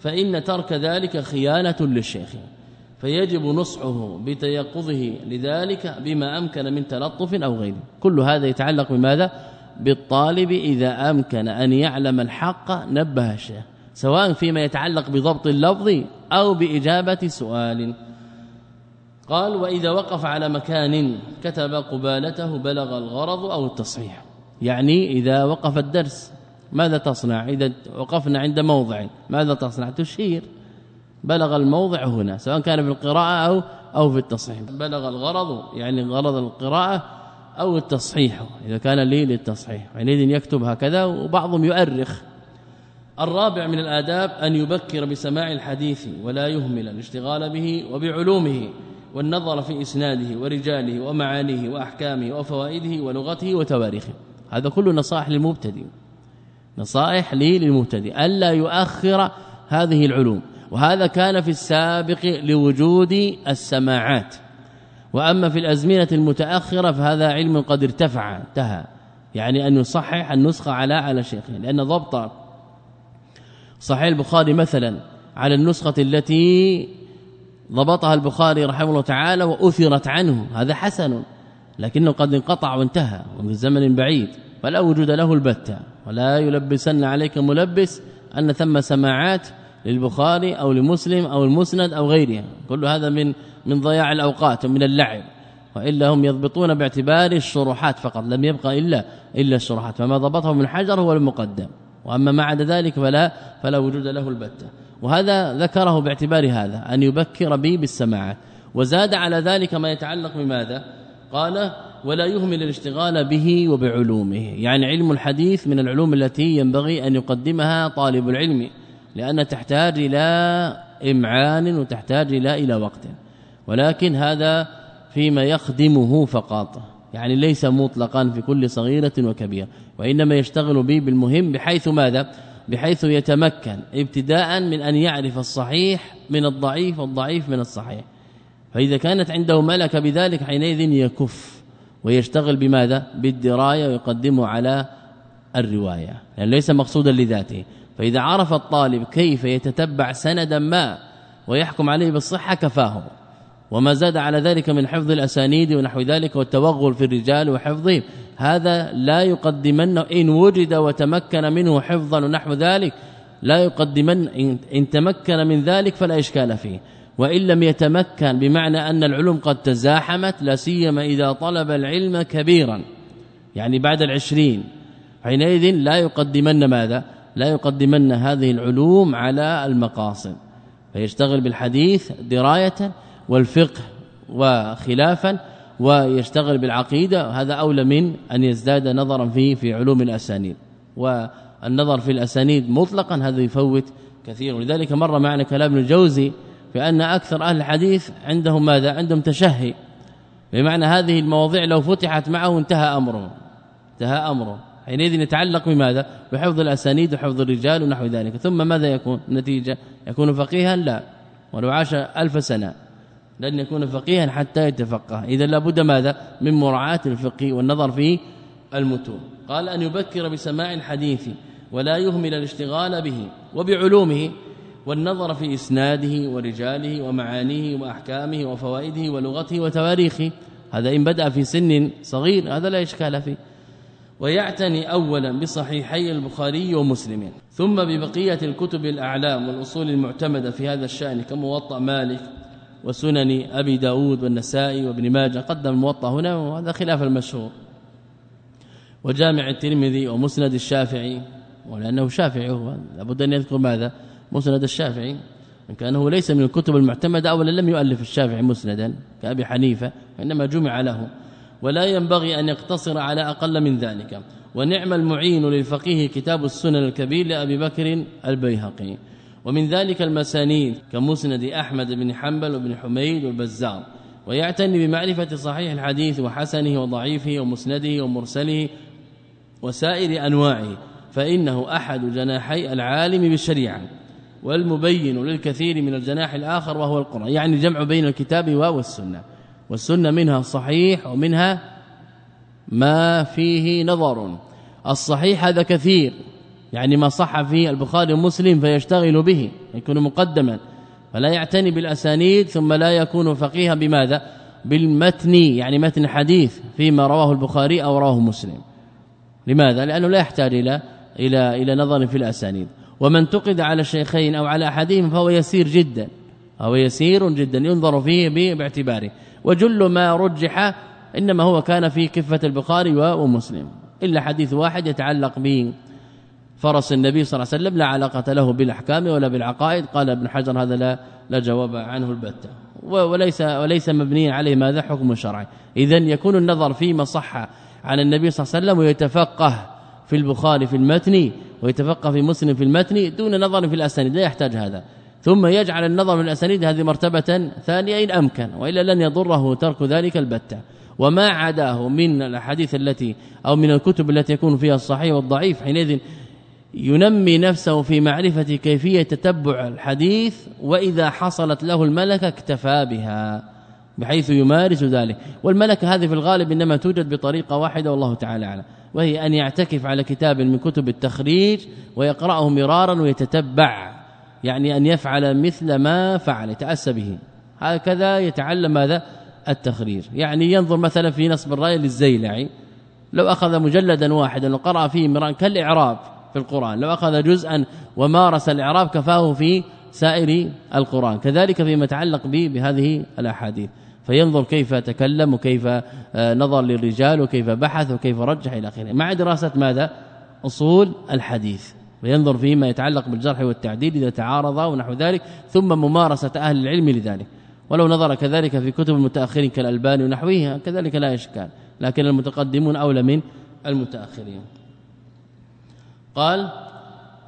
[SPEAKER 2] فإن ترك ذلك خيانة للشيخ. فيجب نصحه بتيقظه لذلك بما أمكن من تلطف أو غيره. كل هذا يتعلق بماذا؟ بالطالب إذا أمكن أن يعلم الحق نبه الشيخ. سواء فيما يتعلق بضبط اللفظ أو بإجابة سؤال. قال وإذا وقف على مكان كتب قبالته بلغ الغرض أو التصحيح. يعني إذا وقف الدرس ماذا تصنع؟ إذا وقفنا عند موضع ماذا تصنع؟ تشير بلغ الموضع هنا سواء كان في القراءة أو أو في التصحيح. بلغ الغرض يعني غرض القراءة أو التصحيح إذا كان لي للتصحيح. حينئذ يكتب هكذا وبعضهم يؤرخ. الرابع من الآداب أن يبكر بسماع الحديث ولا يهمل الاشتغال به وبعلومه والنظر في إسناده ورجاله ومعانيه وأحكامه وفوائده ولغته وتواريخه. هذا كله نصائح للمبتدئ. نصائح لي للمبتدئ. ألا يؤخر هذه العلوم. وهذا كان في السابق لوجود السماعات. وأما في الأزمنة المتأخرة فهذا علم قد ارتفع انتهى. يعني أن يصحح النسخة على على شيخه لأن ضبط صحيح البخاري مثلا على النسخة التي ضبطها البخاري رحمه الله تعالى وأثرت عنه هذا حسن لكنه قد انقطع وانتهى ومن زمن بعيد فلا وجود له البتة ولا يلبسن عليك ملبس أن ثم سماعات للبخاري أو لمسلم أو المسند أو غيرها كل هذا من من ضياع الأوقات ومن اللعب وإلا هم يضبطون باعتبار الشروحات فقط لم يبقى إلا إلا الشروحات فما ضبطه من حجر هو المقدم. وأما ما عدا ذلك فلا فلا وجود له البتة. وهذا ذكره باعتبار هذا أن يبكر به بالسماعات وزاد على ذلك ما يتعلق بماذا؟ قال ولا يهمل الاشتغال به وبعلومه. يعني علم الحديث من العلوم التي ينبغي أن يقدمها طالب العلم لأن تحتاج إلى إمعان وتحتاج إلى إلى وقت. ولكن هذا فيما يخدمه فقط. يعني ليس مطلقا في كل صغيرة وكبيرة وإنما يشتغل به بالمهم بحيث ماذا؟ بحيث يتمكن ابتداء من أن يعرف الصحيح من الضعيف والضعيف من الصحيح. فإذا كانت عنده ملكة بذلك حينئذ يكف ويشتغل بماذا؟ بالدراية ويقدمه على الرواية. لأن يعني ليس مقصودا لذاته. فإذا عرف الطالب كيف يتتبع سندا ما ويحكم عليه بالصحة كفاه. وما زاد على ذلك من حفظ الأسانيد ونحو ذلك والتوغل في الرجال وحفظهم. هذا لا يقدمن إن وجد وتمكن منه حفظا ونحو ذلك. لا يقدمن إن تمكن من ذلك فلا إشكال فيه. وإن لم يتمكن بمعنى أن العلوم قد تزاحمت لا سيما إذا طلب العلم كبيرا. يعني بعد العشرين. حينئذ لا يقدمن ماذا؟ لا يقدمن هذه العلوم على المقاصد. فيشتغل بالحديث دراية والفقه وخلافا ويشتغل بالعقيدة هذا أولى من أن يزداد نظرا فيه في علوم الأسانيد. والنظر في الأسانيد مطلقا هذا يفوت كثير ولذلك مر معنا كلام الجوزي بان أكثر أهل الحديث عندهم ماذا؟ عندهم تشهي. بمعنى هذه المواضيع لو فتحت معه انتهى أمره. انتهى أمره. حينئذ يتعلق بماذا؟ بحفظ الأسانيد وحفظ الرجال ونحو ذلك. ثم ماذا يكون؟ النتيجة يكون فقيها؟ لا. ولو عاش ألف سنة. لن يكون فقيها حتى يتفقه. اذا لابد ماذا؟ من مراعاة الفقه والنظر في المتون. قال أن يبكر بسماع الحديث ولا يهمل الاشتغال به وبعلومه والنظر في إسناده ورجاله ومعانيه وأحكامه وفوائده ولغته وتواريخه. هذا إن بدأ في سن صغير هذا لا إشكال فيه. ويعتني اولا بصحيحي البخاري ومسلم. ثم ببقية الكتب الأعلام والأصول المعتمدة في هذا الشأن كموطأ مالك وسنن أبي داود والنسائي وابن ماجه. قدم الموطأ هنا وهذا خلاف المشهور. وجامع الترمذي ومسند الشافعي ولأنه شافعي هو. لابد أن يذكر ماذا؟ مسند الشافعي. إن كان هو ليس من الكتب المعتمدة أولا لم يؤلف الشافعي مسندا كأبي حنيفة انما جمع له. ولا ينبغي أن يقتصر على أقل من ذلك. ونعم المعين للفقيه كتاب السنن الكبير لأبي بكر البيهقي. ومن ذلك المسانيد كمسند أحمد بن حنبل وابن حميد والبزار ويعتني بمعرفة صحيح الحديث وحسنه وضعيفه ومسنده ومرسله وسائر أنواعه فإنه أحد جناحي العالم بالشريعة والمبين للكثير من الجناح الآخر وهو القرآن يعني جمع بين الكتاب والسنة والسنة منها الصحيح ومنها ما فيه نظر الصحيح هذا كثير يعني ما صح فيه البخاري ومسلم فيشتغل به يكون مقدما فلا يعتني بالأسانيد ثم لا يكون فقيها. بماذا؟ بالمتن يعني متن حديث فيما رواه البخاري أو رواه مسلم. لماذا؟ لأنه لا يحتاج إلى إلى إلى نظر في الأسانيد. ومن تقد على الشيخين أو على أحدهم فهو يسير جدا أو يسير جدا ينظر فيه باعتباره. وجل ما رجح إنما هو كان في كفة البخاري ومسلم. إلا حديث واحد يتعلق به فرس النبي صلى الله عليه وسلم لا علاقة له بالأحكام ولا بالعقائد. قال ابن حجر هذا لا لا جواب عنه البتة. وليس وليس مبنيا عليه ماذا؟ حكم شرعي. اذا يكون النظر فيما صح عن النبي صلى الله عليه وسلم ويتفقه في البخاري في المتن ويتفقه في مسلم في المتن دون نظر في الأسانيد لا يحتاج هذا. ثم يجعل النظر في الأسانيد هذه مرتبة ثانية إن أمكن وإلا لن يضره ترك ذلك البتة. وما عداه من الأحاديث التي أو من الكتب التي يكون فيها الصحيح والضعيف حينئذ ينمي نفسه في معرفة كيفية تتبع الحديث وإذا حصلت له الملكة اكتفى بها بحيث يمارس ذلك. والملكة هذه في الغالب إنما توجد بطريقة واحدة والله تعالى أعلم. وهي أن يعتكف على كتاب من كتب التخريج ويقرأه مرارا ويتتبع يعني أن يفعل مثل ما فعل يتأسى به. هكذا يتعلم ماذا التخريج. يعني ينظر مثلا في نصب الرايه للزيلعي لو أخذ مجلدا واحدا وقرأ فيه مرارا كالإعراب في القرآن. لو أخذ جزءا ومارس الإعراب كفاه في سائر القرآن. كذلك فيما يتعلق به بهذه الأحاديث. فينظر كيف تكلم وكيف آه، نظر للرجال وكيف بحث وكيف رجح إلى آخره. مع دراسة ماذا؟ أصول الحديث. وينظر فيما يتعلق بالجرح والتعديل إذا تعارض ونحو ذلك ثم ممارسة أهل العلم لذلك. ولو نظر كذلك في كتب المتأخرين كالألباني ونحوها كذلك لا اشكال لكن المتقدمون أولى من المتأخرين. قال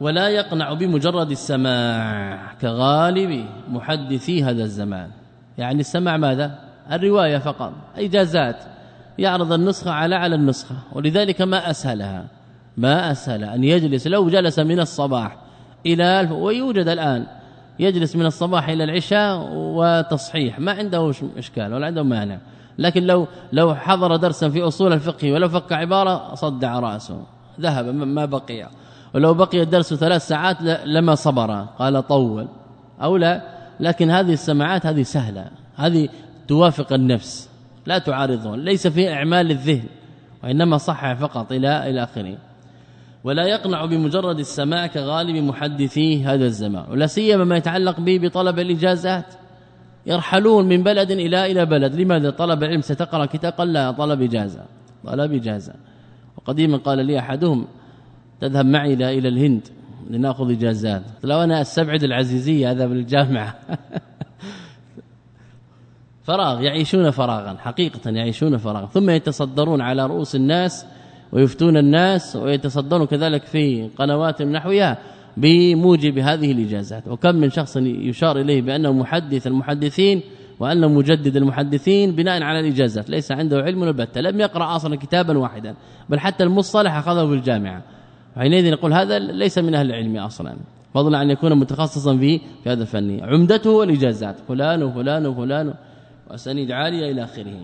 [SPEAKER 2] ولا يقنع بمجرد السماع كغالب محدثي هذا الزمان. يعني السماع ماذا؟ الرواية فقط. اجازات يعرض النسخة على على النسخة ولذلك ما أسهلها. ما أسهل أن يجلس لو جلس من الصباح إلى ويوجد الآن يجلس من الصباح إلى العشاء وتصحيح. ما عنده إشكال ولا عنده مانع. لكن لو لو حضر درسا في أصول الفقه ولو فك عبارة صدع رأسه. ذهب ما بقي. ولو بقي الدرس ثلاث ساعات لما صبر. قال طول. أو لا لكن هذه السماعات هذه سهلة. هذه توافق النفس. لا تعارضون. ليس في إعمال الذهن وإنما صح فقط إلى إلى آخره. ولا يقنع بمجرد السماع كغالب محدثي هذا الزمان. ولا سيما ما يتعلق به بطلب الإجازات. يرحلون من بلد إلى إلى بلد. لماذا طلب العلم ستقرأ كتاب قال لا طلب إجازة. طلب إجازة. وقديما قال لي أحدهم تذهب معي إلى إلى الهند لنأخذ إجازات. لو أنا أستبعد العزيزية هذا بالجامعة فراغ يعيشون فراغا حقيقة يعيشون فراغا. ثم يتصدرون على رؤوس الناس ويفتون الناس ويتصدرون كذلك في قنوات نحوها بموجب هذه الإجازات. وكم من شخص يشار إليه بأنه محدث المحدثين وانه مجدد المحدثين بناء على الإجازات ليس عنده علم البتة لم يقرأ أصلا كتابا واحدا بل حتى المصطلح أخذه في الجامعة حينئذ نقول هذا ليس من أهل العلم أصلا. فضلا عن يكون متخصصا في في هذا الفن. عمدته الاجازات فلان وفلان وفلان واسانيد عالية إلى آخره.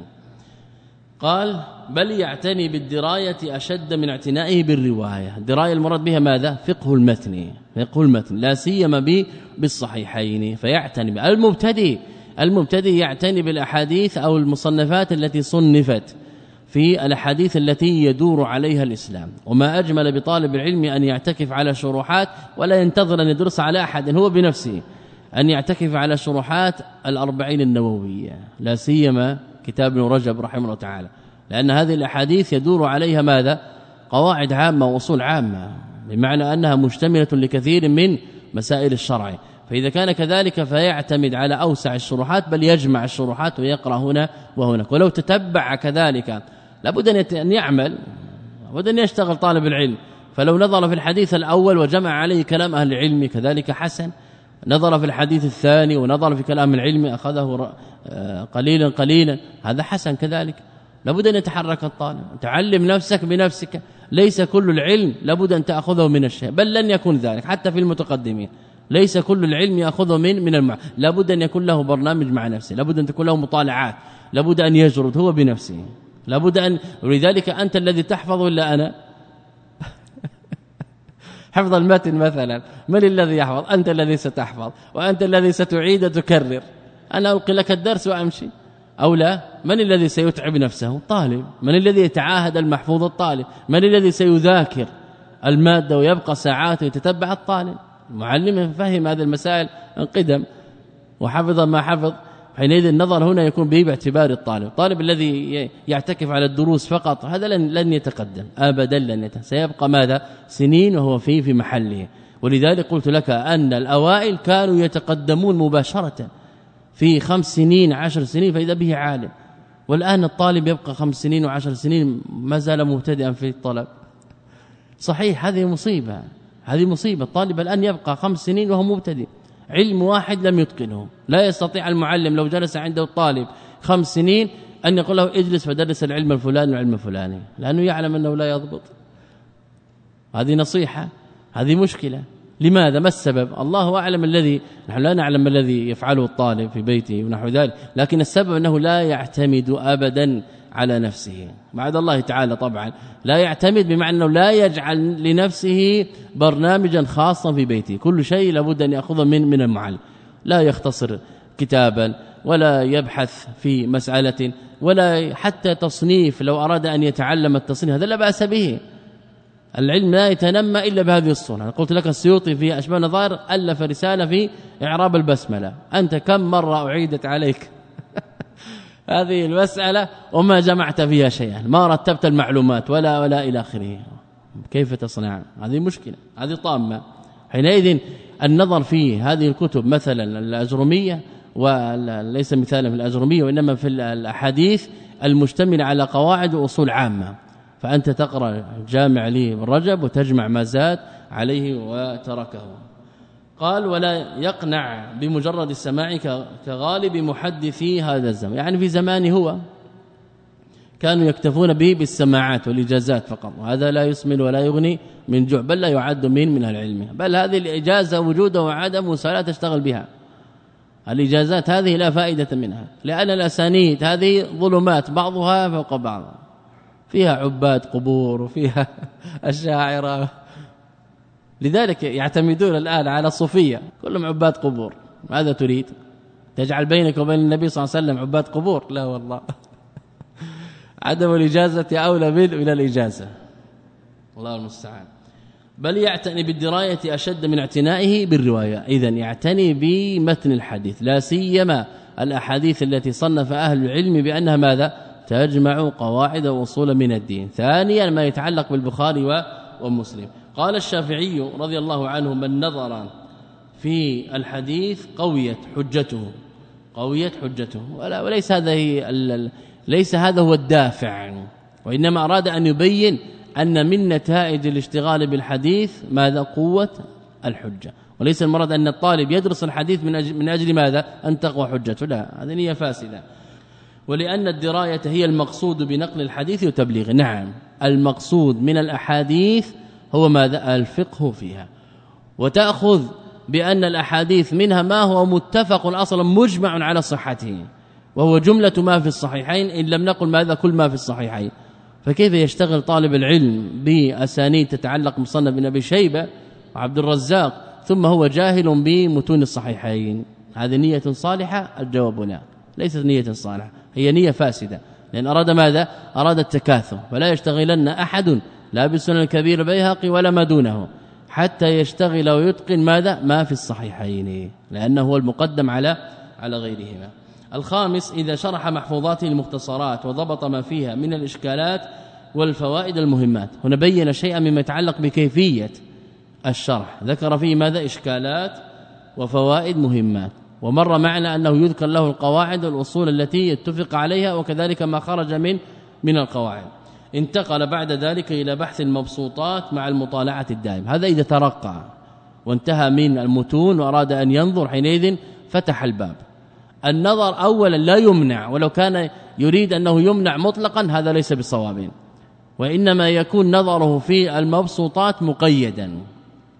[SPEAKER 2] قال بل يعتني بالدراية أشد من اعتنائه بالرواية. الدرايه المراد بها ماذا؟ فقه المتن. فقه المتن. لا سيما بالصحيحين. فيعتني المبتدئ. المبتدئ يعتني بالأحاديث أو المصنفات التي صنفت في الأحاديث التي يدور عليها الإسلام. وما أجمل بطالب العلم أن يعتكف على شروحات ولا ينتظر أن يدرس على أحد هو بنفسه أن يعتكف على شروحات الأربعين النووية لا سيما كتاب ابن رجب رحمه الله تعالى. لأن هذه الأحاديث يدور عليها ماذا؟ قواعد عامة وأصول عامة بمعنى أنها مشتملة لكثير من مسائل الشرع. فإذا كان كذلك فيعتمد على أوسع الشروحات بل يجمع الشروحات ويقرأ هنا وهناك. ولو تتبع كذلك لابد أن يعمل لابد أن يشتغل طالب العلم. فلو نظر في الحديث الأول وجمع عليه كلام أهل العلم كذلك حسن. نظر في الحديث الثاني ونظر في كلام العلم أخذه آه، قليلا قليلا هذا حسن كذلك. لابد أن يتحرك الطالب. تعلم نفسك بنفسك. ليس كل العلم لابد أن تأخذه من الشيء بل لن يكون ذلك حتى في المتقدمين. ليس كل العلم يأخذه من من المع... لابد أن يكون له برنامج مع نفسه لابد أن تكون له مطالعات لابد أن يجرد هو بنفسه لابد ان ولذلك أنت الذي تحفظ إلا أنا؟ حفظ المتن مثلا من الذي يحفظ؟ أنت الذي ستحفظ وأنت الذي ستعيد وتكرر. أنا ألقي لك الدرس وأمشي. أو لا من الذي سيتعب نفسه؟ الطالب من الذي يتعاهد المحفوظ؟ الطالب. من الذي سيذاكر المادة ويبقى ساعات يتتبع الطالب؟ المعلم فهم هذه المسائل انقدم وحفظ ما حفظ حينئذ النظر هنا يكون به باعتبار الطالب. الطالب الذي يعتكف على الدروس فقط هذا لن لن يتقدم ابدا لن يتقدم. سيبقى ماذا؟ سنين وهو في في محله. ولذلك قلت لك أن الأوائل كانوا يتقدمون مباشرة في خمس سنين عشر سنين فإذا به عالم. والآن الطالب يبقى خمس سنين وعشر سنين ما زال مبتدئا في الطلب. صحيح هذه مصيبة. هذه مصيبة. الطالب الآن يبقى خمس سنين وهو مبتدئ. علم واحد لم يتقنه. لا يستطيع المعلم لو جلس عنده الطالب خمس سنين أن يقول له اجلس فدرس العلم الفلاني والعلم الفلاني. لأنه يعلم أنه لا يضبط. هذه نصيحة هذه مشكلة. لماذا؟ ما السبب؟ الله أعلم الذي نحن لا نعلم الذي يفعله الطالب في بيته ونحو ذلك لكن السبب أنه لا يعتمد ابدا على نفسه. بعد الله تعالى طبعا لا يعتمد بمعنى أنه لا يجعل لنفسه برنامجا خاصا في بيته. كل شيء لابد أن يأخذه من من المعلم. لا يختصر كتابا ولا يبحث في مسألة ولا حتى تصنيف لو أراد أن يتعلم التصنيف هذا لا بأس به. العلم لا يتنمى إلا بهذه الصورة. أنا قلت لك السيوطي في أشباه النظائر ألف رسالة في إعراب البسملة. أنت كم مرة أعيدت عليك؟ هذه المسألة وما جمعت فيها شيئا. ما رتبت المعلومات ولا ولا إلى آخره. كيف تصنع؟ هذه مشكلة. هذه طامة. حينئذ النظر في هذه الكتب مثلا الاجرميه وليس مثالا في الاجرميه وإنما في الأحاديث المشتملة على قواعد وأصول عامة. فأنت تقرأ جامع لي رجب وتجمع ما زاد عليه وتركه. قال ولا يقنع بمجرد السماع كغالب محدثي هذا الزمان يعني في زمانه هو كانوا يكتفون به بالسماعات والإجازات فقط وهذا لا يسمن ولا يغني من جوع بل لا يعد من من العلم. بل هذه الإجازة وجوده وعدمه لا تشتغل بها. الإجازات هذه لا فائدة منها لأن الأسانيد هذه ظلمات بعضها فوق بعض. فيها عباد قبور وفيها الشاعرة. لذلك يعتمدون الآن على الصوفيه كلهم عباد قبور. ماذا تريد؟ تجعل بينك وبين النبي صلى الله عليه وسلم عباد قبور؟ لا والله. عدم الإجازة أولى من من الإجازة. الله المستعان. بل يعتني بالدراية أشد من اعتنائه بالرواية. اذا يعتني بمتن الحديث. لا سيما الأحاديث التي صنف أهل العلم بأنها ماذا؟ تجمع قواعد وأصول من الدين. ثانيا ما يتعلق بالبخاري ومسلم. قال الشافعي رضي الله عنه من نظر في الحديث قويت حجته. قويت حجته. ولا وليس هذا ليس هذا هو الدافع. وإنما أراد أن يبين أن من نتائج الاشتغال بالحديث ماذا؟ قوة الحجة. وليس المراد أن الطالب يدرس الحديث من أجل من أجل ماذا؟ أن تقوى حجته. لا هذه نية فاسدة. ولأن الدراية هي المقصود بنقل الحديث وتبليغه. نعم المقصود من الأحاديث هو ماذا؟ الفقه فيها. وتأخذ بأن الأحاديث منها ما هو متفق أصلا مجمع على صحته وهو جملة ما في الصحيحين إن لم نقل ماذا؟ كل ما في الصحيحين. فكيف يشتغل طالب العلم بأسانيد تتعلق مصنف بن أبي شيبة وعبد الرزاق ثم هو جاهل بمتون الصحيحين؟ هذه نية صالحة؟ الجواب لا. ليست نية صالحة هي نية فاسدة لأن أراد ماذا؟ أراد التكاثر فلا يشتغلن أحد لا بالسنن الكبير بيهقي ولا ما دونه حتى يشتغل ويتقن ماذا؟ ما في الصحيحين لأنه هو المقدم على على غيرهما. الخامس إذا شرح محفوظاته المختصرات وضبط ما فيها من الإشكالات والفوائد المهمات. هنا بين شيئا مما يتعلق بكيفية الشرح. ذكر فيه ماذا؟ إشكالات وفوائد مهمات. ومر معنا أنه يذكر له القواعد والأصول التي اتفق عليها وكذلك ما خرج من من القواعد. انتقل بعد ذلك إلى بحث المبسوطات مع المطالعة الدائم. هذا إذا ترقى وانتهى من المتون وأراد أن ينظر حينئذ فتح الباب. النظر اولا لا يمنع ولو كان يريد أنه يمنع مطلقا هذا ليس بصواب. وإنما يكون نظره في المبسوطات مقيدا.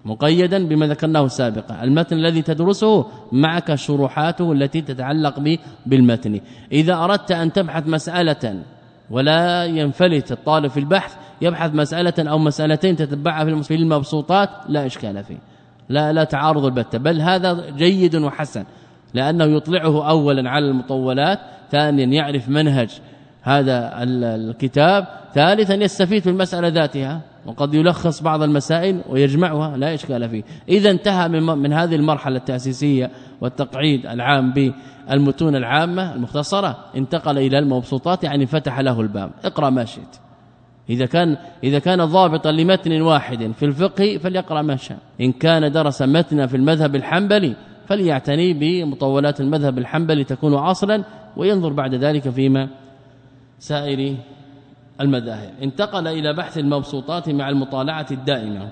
[SPEAKER 2] مقيدا بما ذكرناه سابقا. المتن الذي تدرسه معك شروحاته التي تتعلق بالمتن. إذا أردت أن تبحث مسألة ولا ينفلت الطالب في البحث يبحث مسألة أو مسألتين تتبعها في المبسوطات لا إشكال فيه. لا لا تعارض البتة. بل هذا جيد وحسن لأنه يطلعه اولا على المطولات ثانيا يعرف منهج هذا الكتاب. ثالثا يستفيد في المسألة ذاتها وقد يلخص بعض المسائل ويجمعها لا إشكال فيه. إذا انتهى من, من هذه المرحلة التأسيسية والتقعيد العام بالمتون العامة المختصرة انتقل إلى المبسوطات يعني فتح له الباب. اقرأ ما شئت. إذا كان إذا كان ضابطا لمتن واحد في الفقه فليقرأ ما شاء. إن كان درس متنا في المذهب الحنبلي فليعتني بمطولات المذهب الحنبلي تكون أصلا وينظر بعد ذلك فيما سائر المذاهب. انتقل إلى بحث المبسوطات مع المطالعة الدائمة.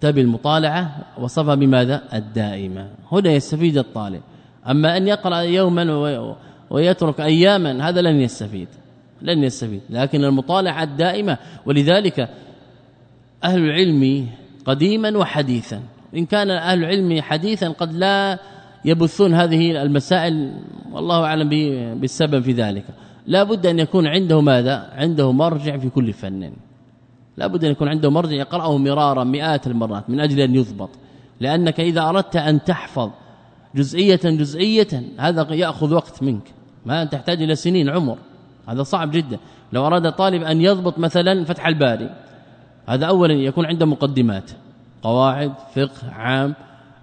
[SPEAKER 2] تبي المطالعة وصفها بماذا؟ الدائمة. هنا يستفيد الطالب. أما أن يقرأ يوما ويترك أياما هذا لن يستفيد. لن يستفيد. لكن المطالعة الدائمة ولذلك أهل العلم قديما وحديثا. إن كان أهل العلم حديثا قد لا يبثون هذه المسائل والله أعلم بالسبب في ذلك. لا بد أن يكون عنده ماذا؟ عنده مرجع في كل فن. لا بد أن يكون عنده مرجع يقرأه مرارا مئات المرات من أجل أن يضبط. لأنك إذا أردت أن تحفظ جزئية جزئية هذا يأخذ وقت منك. ما تحتاج إلى سنين عمر. هذا صعب جدا. لو أراد طالب أن يضبط مثلا فتح الباري هذا اولا يكون عنده مقدمات. قواعد فقه عام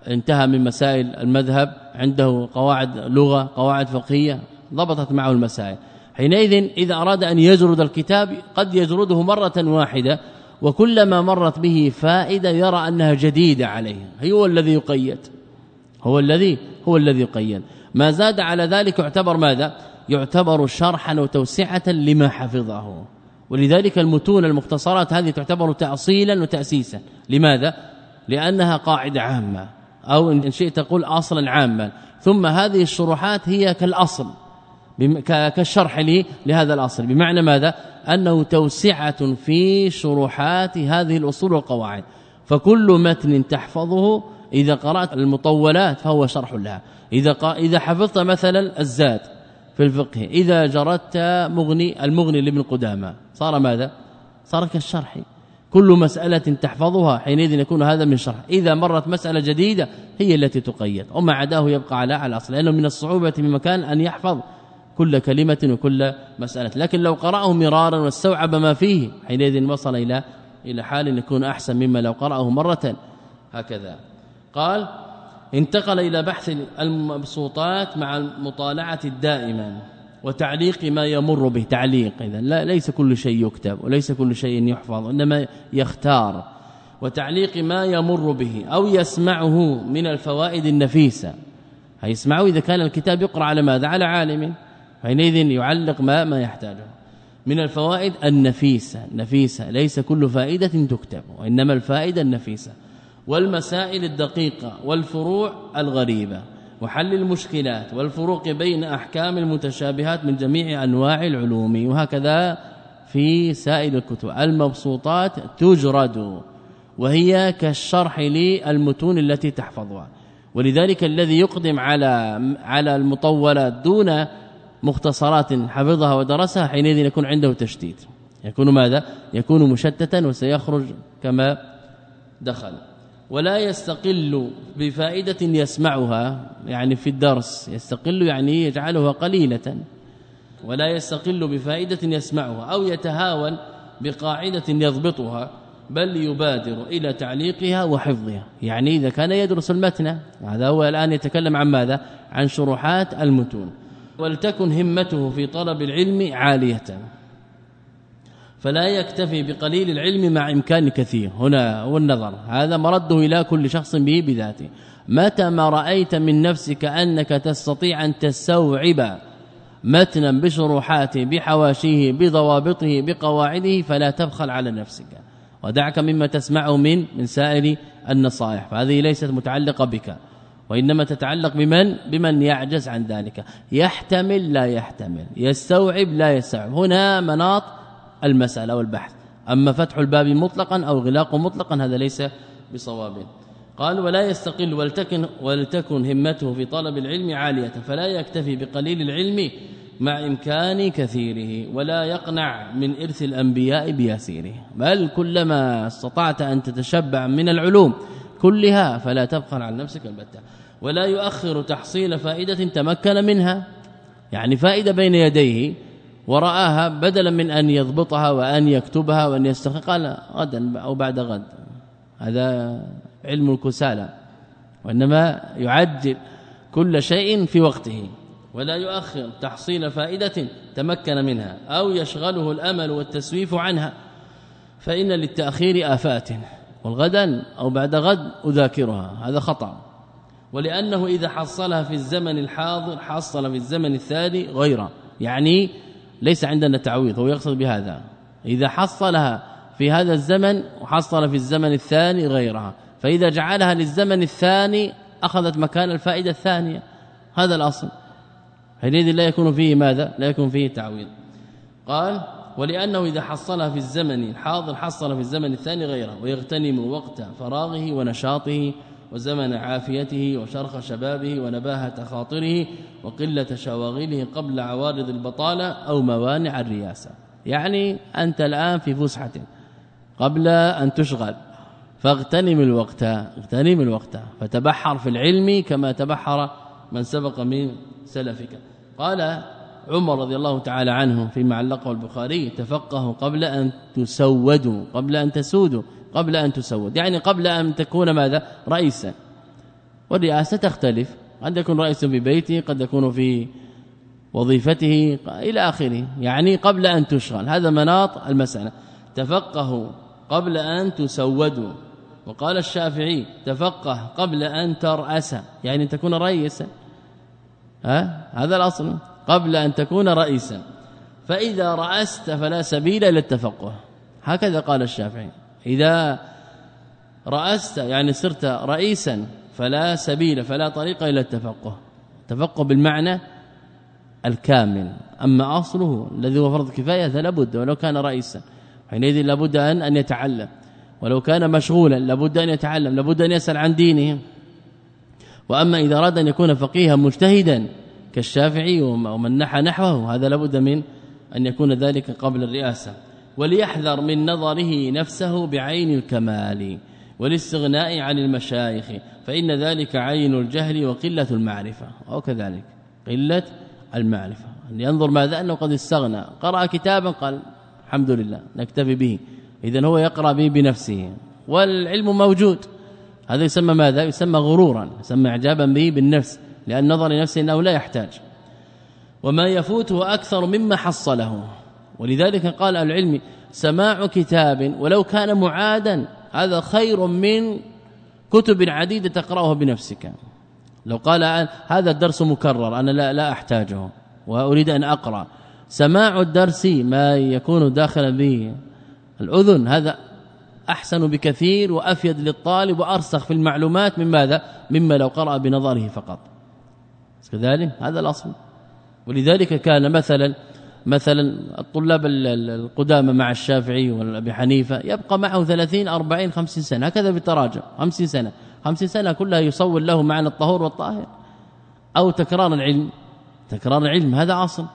[SPEAKER 2] انتهى من مسائل المذهب عنده قواعد لغة قواعد فقهية ضبطت معه المسائل. حينئذ إذا أراد أن يجرد الكتاب قد يجرده مرة واحدة وكلما مرت به فائدة يرى أنها جديدة عليه هو الذي يقيد. هو الذي هو الذي يقيد. ما زاد على ذلك يعتبر ماذا؟ يعتبر شرحا وتوسعة لما حفظه. ولذلك المتون المختصرات هذه تعتبر تأصيلا وتأسيسا. لماذا؟ لأنها قاعدة عامة. أو إن شئت تقول أصلا عاما. ثم هذه الشروحات هي كالأصل. كالشرح لي لهذا الأصل. بمعنى ماذا؟ أنه توسعة في شروحات هذه الأصول والقواعد. فكل متن تحفظه إذا قرأت المطولات فهو شرح لها. إذا إذا حفظت مثلا الزاد في الفقه إذا جردت مغني المغني لابن قدامة صار ماذا؟ صار كالشرح. كل مسألة تحفظها حينئذ يكون هذا من شرح. إذا مرت مسألة جديدة هي التي تقيد. وما عداه يبقى على الأصل. لأنه من الصعوبة بمكان أن يحفظ كل كلمة وكل مسألة. لكن لو قرأه مرارا واستوعب ما فيه حينئذ وصل إلى إلى حال يكون أحسن مما لو قرأه مرة. هكذا. قال انتقل إلى بحث المبسوطات مع المطالعة الدائمة وتعليق ما يمر به. تعليق اذا لا ليس كل شيء يكتب وليس كل شيء يحفظ إنما يختار. وتعليق ما يمر به أو يسمعه من الفوائد النفيسة. هيسمعه إذا كان الكتاب يقرأ على ماذا؟ على عالم. حينئذ يعلق ما ما يحتاجه. من الفوائد النفيسة. نفيسة. ليس كل فائدة تكتب وإنما الفائدة النفيسة. والمسائل الدقيقة والفروع الغريبة. وحل المشكلات والفروق بين أحكام المتشابهات من جميع أنواع العلوم. وهكذا في سائر الكتب. المبسوطات تجرد وهي كالشرح للمتون التي تحفظها. ولذلك الذي يقدم على على المطولات دون مختصرات حفظها ودرسها حينئذ يكون عنده تشتيت. يكون ماذا؟ يكون مشتتا وسيخرج كما دخل. ولا يستقل بفائدة يسمعها يعني في الدرس. يستقل يعني يجعلها قليلة. ولا يستقل بفائدة يسمعها أو يتهاون بقاعدة يضبطها بل يبادر إلى تعليقها وحفظها. يعني إذا كان يدرس المتن هذا هو الآن يتكلم عن ماذا؟ عن شروحات المتون. ولتكن همته في طلب العلم عالية. فلا يكتفي بقليل العلم مع إمكان كثير. هنا هو النظر هذا مرده إلى كل شخص به بذاته. متى ما رأيت من نفسك أنك تستطيع أن تستوعب متنا بشروحاته بحواشيه بضوابطه بقواعده فلا تبخل على نفسك. ودعك مما تسمعه من من سائر النصائح. فهذه ليست متعلقة بك. وإنما تتعلق بمن؟ بمن يعجز عن ذلك. يحتمل لا يحتمل يستوعب لا يستوعب. هنا مناط المسألة والبحث. أما فتح الباب مطلقا أو غلاقه مطلقا هذا ليس بصواب. قال ولا يستقل ولتكن ولتكن همته في طلب العلم عالية فلا يكتفي بقليل العلم مع إمكان كثيره ولا يقنع من إرث الأنبياء بيسيره. بل كلما استطعت أن تتشبع من العلوم كلها فلا تبخل على نفسك البتة. ولا يؤخر تحصيل فائدة تمكن منها. يعني فائدة بين يديه ورآها بدلا من أن يضبطها وأن يكتبها وأن يستخدم قال غدا أو بعد غد. هذا علم الكسالى. وإنما يعجل كل شيء في وقته. ولا يؤخر تحصيل فائدة تمكن منها أو يشغله الأمل والتسويف عنها. فإن للتأخير آفات والغدا أو بعد غد أذاكرها. هذا خطأ. ولأنه إذا حصلها في الزمن الحاضر حصل في الزمن الثاني غيره. يعني ليس عندنا تعويض هو يقصد بهذا. إذا حصلها في هذا الزمن وحصل في الزمن الثاني غيرها. فإذا جعلها للزمن الثاني أخذت مكان الفائدة الثانية. هذا الأصل. حينئذ لا يكون فيه ماذا؟ لا يكون فيه تعويض. قال ولأنه إذا حصلها في الزمن الحاضر حصل في الزمن الثاني غيره ويغتنم وقت فراغه ونشاطه وزمن عافيته وشرخ شبابه ونباهه خاطره وقلة شواغله قبل عوارض البطالة أو موانع الرياسه يعني أنت الآن في فسحة قبل أن تشغل. فاغتنم الوقت اغتنم الوقت. فتبحر في العلم كما تبحر من سبق من سلفك. قال عمر رضي الله تعالى عنه فيما علقه البخاري تفقهوا قبل أن تسودوا قبل أن تسودوا. قبل أن تسود. يعني قبل أن تكون ماذا؟ رئيسا. والرئاسة تختلف. قد يكون رئيس في بيته قد يكون في وظيفته إلى آخره. يعني قبل أن تشغل. هذا مناط المسألة. تفقهوا قبل أن تسودوا. وقال الشافعي تفقه قبل أن ترأس. يعني تكون رئيسا. ها؟ هذا الأصل. قبل أن تكون رئيسا. فإذا رأست فلا سبيل إلى التفقه هكذا قال الشافعي. إذا رأست يعني صرت رئيسا فلا سبيل فلا طريق إلى التفقه. تفقه بالمعنى الكامل. أما أصله الذي هو فرض كفاية فلا بد ولو كان رئيسا. حينئذ لابد ان أن يتعلم. ولو كان مشغولا لابد أن يتعلم لابد أن يسأل عن دينه. وأما إذا أراد أن يكون فقيها مجتهدا كالشافعي ومن نحى نحوه هذا لابد من أن يكون ذلك قبل الرئاسة. وليحذر من نظره نفسه بعين الكمال والاستغناء عن المشايخ فإن ذلك عين الجهل وقلة المعرفة أو كذلك قلة المعرفة. لينظر ماذا؟ أنه قد استغنى. قرأ كتابا قال الحمد لله نكتفي به. إذن هو يقرأ به بنفسه. والعلم موجود. هذا يسمى ماذا؟ يسمى غرورا. يسمى اعجابا به بالنفس لأن نظر لنفسه إنه لا يحتاج. وما يفوته أكثر مما حصله. ولذلك قال العلم سماع كتاب ولو كان معادا هذا خير من كتب عديدة تقرأها بنفسك. لو قال هذا الدرس مكرر أنا لا لا أحتاجه وأريد أن أقرأ. سماع الدرس ما يكون داخلا به. الأذن هذا أحسن بكثير وأفيد للطالب وأرسخ في المعلومات من ماذا؟ مما لو قرأ بنظره فقط. كذلك هذا الأصل. ولذلك كان مثلا مثلا الطلاب القدامى مع الشافعي والأبي حنيفة يبقى معه 30 40 50 سنة هكذا بالتراجم 50 سنة 50 سنة كلها يصور له معنى الطهور والطاهر أو تكرار العلم تكرار العلم هذا أصل.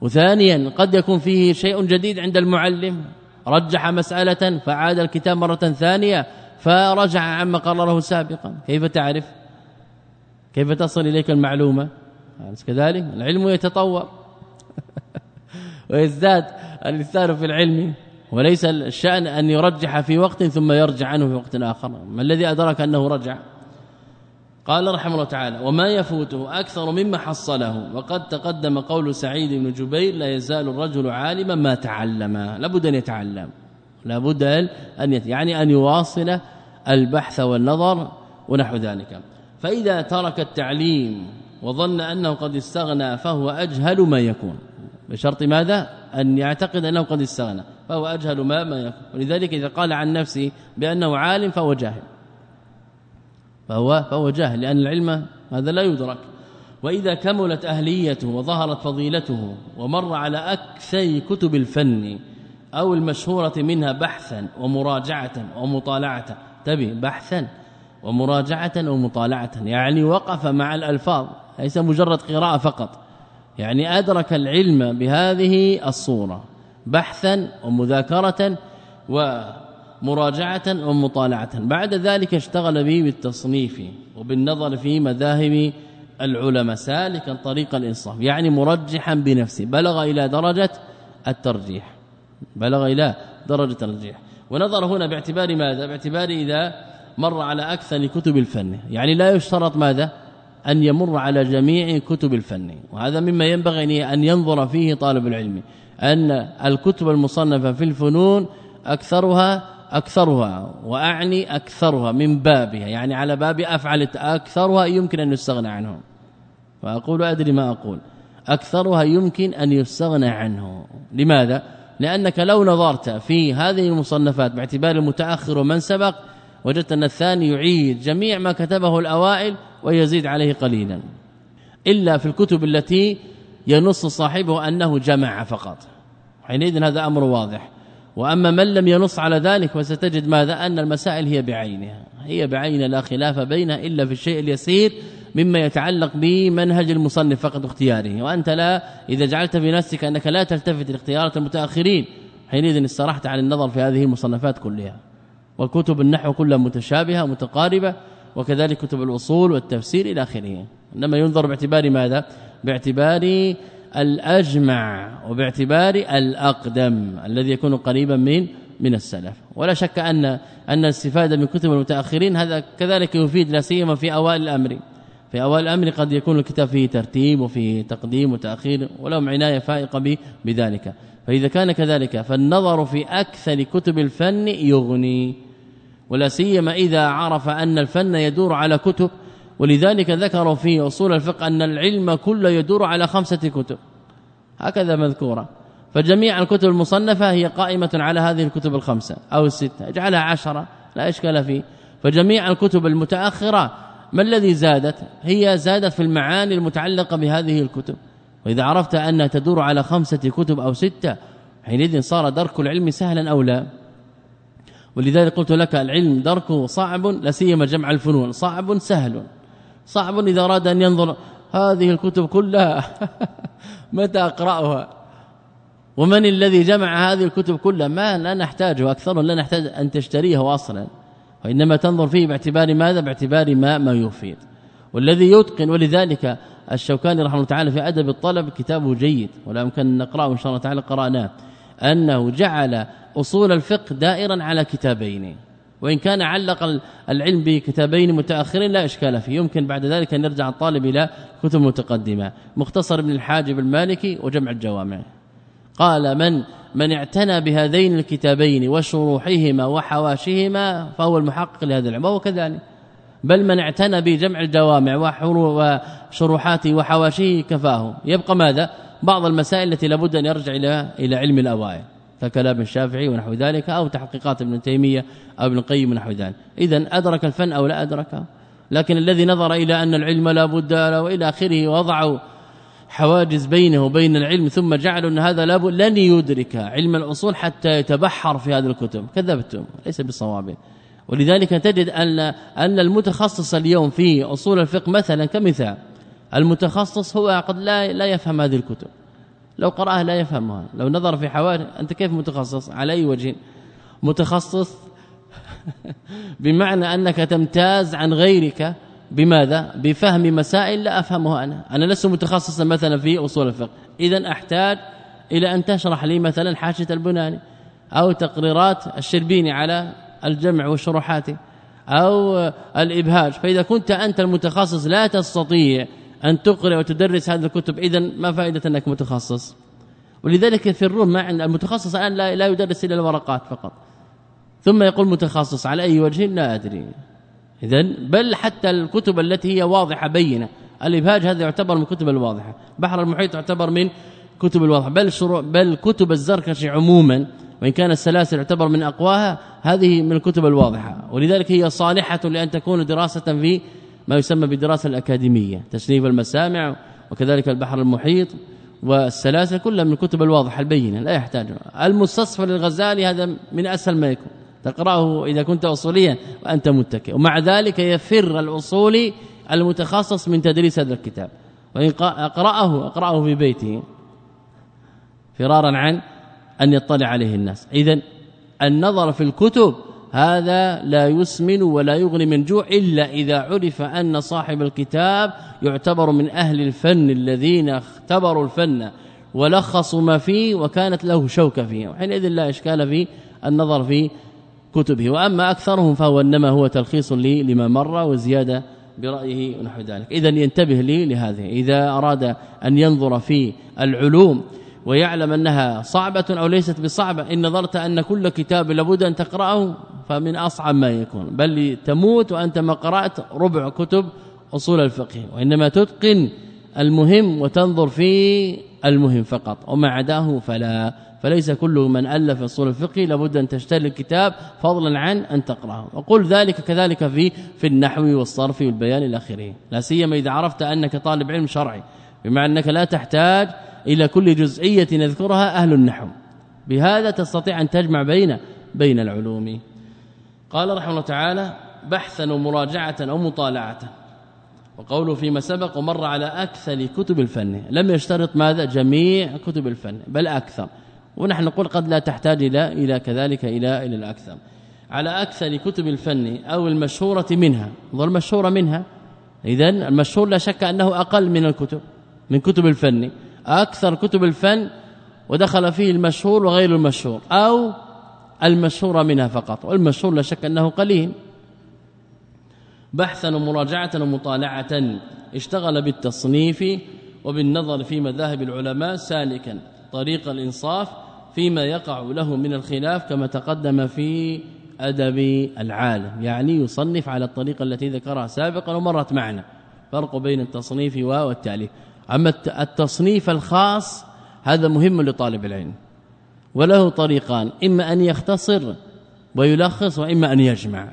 [SPEAKER 2] وثانيا قد يكون فيه شيء جديد عند المعلم رجح مسألة فعاد الكتاب مرة ثانية فرجع عما قرره سابقا. كيف تعرف؟ كيف تصل إليك المعلومة؟ كذلك؟ العلم يتطور. ويزداد الانسان في العلم وليس الشأن أن يرجح في وقت ثم يرجع عنه في وقت آخر. ما الذي أدرك أنه رجع؟ قال رحمه الله تعالى وما يفوته أكثر مما حصله وقد تقدم قول سعيد بن جبير لا يزال الرجل عالما ما تعلم لابد أن يتعلم لابد أن يت... يعني أن يواصل البحث والنظر ونحو ذلك. فإذا ترك التعليم وظن أنه قد استغنى فهو أجهل ما يكون. بشرط ماذا؟ أن يعتقد أنه قد استغنى فهو أجهل ما ما يكون. ولذلك إذا قال عن نفسه بأنه عالم فهو جاهل. فهو فهو جاهل لأن العلم هذا لا يدرك. وإذا كملت أهليته وظهرت فضيلته ومر على أكثر كتب الفن أو المشهورة منها بحثا ومراجعة ومطالعة تبي بحثا ومراجعة ومطالعة يعني وقف مع الألفاظ ليس مجرد قراءة فقط. يعني أدرك العلم بهذه الصورة بحثا ومذاكره ومراجعه ومطالعه. بعد ذلك اشتغل به بالتصنيف وبالنظر في مذاهب العلماء سالكا طريق الإنصاف يعني مرجحا بنفسه. بلغ إلى درجة الترجيح بلغ إلى درجة الترجيح. ونظر هنا باعتبار ماذا؟ باعتبار إذا مر على أكثر كتب الفن يعني لا يشترط ماذا؟ أن يمر على جميع كتب الفن. وهذا مما ينبغي أن ينظر فيه طالب العلم أن الكتب المصنفة في الفنون أكثرها أكثرها وأعني أكثرها من بابها. يعني على باب أفعل أكثرها يمكن أن يستغنى عنهم فأقول أدري ما أقول. أكثرها يمكن أن يستغنى عنه. لماذا؟ لأنك لو نظرت في هذه المصنفات باعتبار المتأخر ومن سبق وجدت أن الثاني يعيد جميع ما كتبه الأوائل ويزيد عليه قليلا. إلا في الكتب التي ينص صاحبه أنه جمع فقط. حينئذ هذا أمر واضح. وأما من لم ينص على ذلك فستجد ماذا؟ أن المسائل هي بعينها. هي بعين لا خلاف بينها إلا في الشيء اليسير مما يتعلق بمنهج المصنف فقط اختياره وأنت لا إذا جعلت في نفسك أنك لا تلتفت لاختيارات المتأخرين حينئذ استرحت عن النظر في هذه المصنفات كلها. وكتب النحو كلها متشابهة متقاربة وكذلك كتب الأصول والتفسير إلى آخره. إنما ينظر باعتبار ماذا؟ باعتبار الأجمع وباعتبار الأقدم الذي يكون قريبا من من السلف. ولا شك أن أن الاستفادة من كتب المتأخرين هذا كذلك يفيد لا سيما في أوائل الأمر. في اول الأمر قد يكون الكتاب فيه ترتيب وفيه تقديم وتأخير ولهم عناية فائقة بذلك. فإذا كان كذلك فالنظر في أكثر كتب الفن يغني. ولا سيما إذا عرف أن الفن يدور على كتب ولذلك ذكروا في أصول الفقه أن العلم كله يدور على خمسة كتب. هكذا مذكورة. فجميع الكتب المصنفة هي قائمة على هذه الكتب الخمسة أو الستة. اجعلها عشرة لا إشكال فيه. فجميع الكتب المتأخرة ما الذي زادت؟ هي زادت في المعاني المتعلقة بهذه الكتب. وإذا عرفت أنها تدور على خمسة كتب أو ستة حينئذ صار درك العلم سهلا أو لا؟ ولذلك قلت لك العلم دركه صعب لا سيما جمع الفنون. صعب سهل. صعب إذا أراد أن ينظر هذه الكتب كلها. متى أقرأها؟ ومن الذي جمع هذه الكتب كلها؟ ما لا نحتاجه أكثر لا نحتاج أن تشتريه أصلا. وإنما تنظر فيه باعتبار ماذا؟ باعتبار ما ما يفيد. والذي يتقن ولذلك الشوكاني رحمه الله تعالى في أدب الطلب كتابه جيد. ولا يمكن أن نقرأه إن شاء الله تعالى قرأناه. أنه جعل أصول الفقه دائرا على كتابين وإن كان علق العلم بكتابين متأخرين لا إشكال فيه. يمكن بعد ذلك أن يرجع الطالب إلى كتب متقدمة. مختصر ابن الحاجب المالكي وجمع الجوامع. قال من من اعتنى بهذين الكتابين وشروحهما وحواشهما فهو المحقق لهذا العلم وهو كذلك. بل من اعتنى بجمع الجوامع وشروحاته وحواشيه كفاه. يبقى ماذا؟ بعض المسائل التي لابد أن يرجع إلى إلى علم الأوائل ككلام الشافعي ونحو ذلك أو تحقيقات ابن تيمية أو ابن القيم ونحو ذلك. اذا أدرك الفن أو لا ادركه لكن الذي نظر إلى أن العلم لا بد له والى آخره وضعوا حواجز بينه وبين العلم ثم جعلوا أن هذا لابد لن يدرك علم الأصول حتى يتبحر في هذه الكتب. كذبتم ليس بصواب. ولذلك تجد ان أن المتخصص اليوم في أصول الفقه مثلا كمثال. المتخصص هو قد لا لا يفهم هذه الكتب. لو قرأها لا يفهمها. لو نظر في حوالي أنت كيف متخصص؟ على أي وجه؟ متخصص بمعنى أنك تمتاز عن غيرك بماذا؟ بفهم مسائل لا أفهمها أنا. أنا لست متخصصا مثلا في أصول الفقه. اذا أحتاج إلى أن تشرح لي مثلا حاشية البناني أو تقريرات الشربيني على الجمع والشروحات أو الإبهاج. فإذا كنت أنت المتخصص لا تستطيع أن تقرأ وتدرس هذه الكتب. اذا ما فائدة أنك متخصص؟ ولذلك يفرون ما عند المتخصص الآن لا يدرس إلا الورقات فقط. ثم يقول متخصص على أي وجه؟ لا أدري. اذا بل حتى الكتب التي هي واضحة بينة. الإبهاج هذا يعتبر من كتب الواضحة. بحر المحيط يعتبر من كتب الواضحة. بل شروع بل كتب الزركشي عموما وإن كان السلاسل يعتبر من أقواها هذه من الكتب الواضحة. ولذلك هي صالحة لأن تكون دراسة في ما يسمى بالدراسة الأكاديمية تسنيف المسامع وكذلك البحر المحيط والسلاسل كلها من الكتب الواضحة البينة لا يحتاج. المستصفى للغزالي هذا من أسهل ما يكون. تقرأه إذا كنت اصوليا وأنت متكئ. ومع ذلك يفر الأصولي المتخصص من تدريس هذا الكتاب. وإن أقرأه أقرأه في بيته فرارا عن أن يطلع عليه الناس. اذا النظر في الكتب هذا لا يسمن ولا يغني من جوع إلا إذا عرف أن صاحب الكتاب يعتبر من أهل الفن الذين اختبروا الفن ولخصوا ما فيه وكانت له شوكة فيه. وحينئذ لا إشكال في النظر في كتبه. وأما أكثرهم فهو إنما هو تلخيص لما مر وزيادة برأيه ونحو ذلك. اذا ينتبه لي لهذه. إذا أراد أن ينظر في العلوم ويعلم أنها صعبة أو ليست بصعبة إن نظرت أن كل كتاب لابد أن تقرأه فمن أصعب ما يكون. بل تموت وأنت ما قرأت ربع كتب أصول الفقه وإنما تتقن المهم وتنظر في المهم فقط وما عداه فلا. فليس كل من ألف أصول الفقه لابد أن تشتري الكتاب فضلا عن أن تقرأه. وقل ذلك كذلك في في النحو والصرف والبيان إلى آخره. لا سيما إذا عرفت أنك طالب علم شرعي بمعنى أنك لا تحتاج إلى كل جزئية نذكرها أهل النحو. بهذا تستطيع أن تجمع بين بين العلوم. قال رحمه الله تعالى بحثا ومراجعه أو مطالعه وقوله فيما سبق ومر على أكثر كتب الفن لم يشترط ماذا؟ جميع كتب الفن بل أكثر. ونحن نقول قد لا تحتاج إلى إلى كذلك إلى إلى الأكثر. على أكثر كتب الفن أو المشهورة منها ظل المشهوره منها. اذا المشهور لا شك أنه أقل من الكتب من كتب الفن. أكثر كتب الفن ودخل فيه المشهور وغير المشهور أو المشهور منها فقط والمشهور لا شك أنه قليل. بحثا ومراجعه ومطالعه اشتغل بالتصنيف وبالنظر في مذاهب العلماء سالكا طريق الإنصاف فيما يقع له من الخلاف كما تقدم في أدب العالم يعني يصنف على الطريقة التي ذكرها سابقا ومرت معنا. فرق بين التصنيف والتأليف. أما التصنيف الخاص هذا مهم لطالب العلم. وله طريقان إما أن يختصر ويلخص وإما أن يجمع.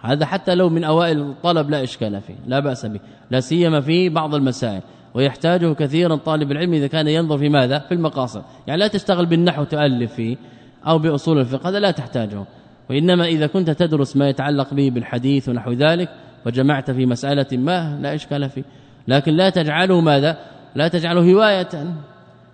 [SPEAKER 2] هذا حتى لو من أوائل الطلب لا إشكال فيه لا بأس به. لا سيما في بعض المسائل ويحتاجه كثيرا طالب العلم إذا كان ينظر في ماذا؟ في المقاصد. يعني لا تشتغل بالنحو تؤلف فيه أو بأصول الفقه هذا لا تحتاجه. وإنما إذا كنت تدرس ما يتعلق به بالحديث ونحو ذلك وجمعت في مسألة ما لا إشكال فيه. لكن لا تجعله ماذا؟ لا تجعله هواية.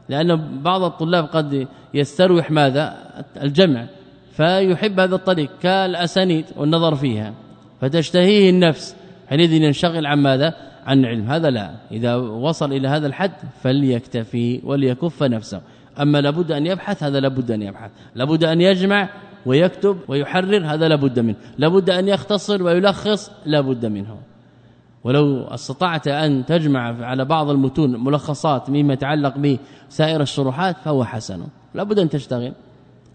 [SPEAKER 2] لأن بعض الطلاب قد يستروح ماذا؟ الجمع فيحب هذا الطريق كالأسانيد والنظر فيها فتشتهيه النفس حينئذ ينشغل عن ماذا؟ عن علم. هذا لا إذا وصل إلى هذا الحد فليكتفي وليكف نفسه. أما لابد أن يبحث هذا لابد أن يبحث. لابد أن يجمع ويكتب ويحرر هذا لابد منه. لابد أن يختصر ويلخص لابد منه. ولو استطعت أن تجمع على بعض المتون ملخصات مما يتعلق بسائر الشروحات فهو حسن. لابد أن تشتغل.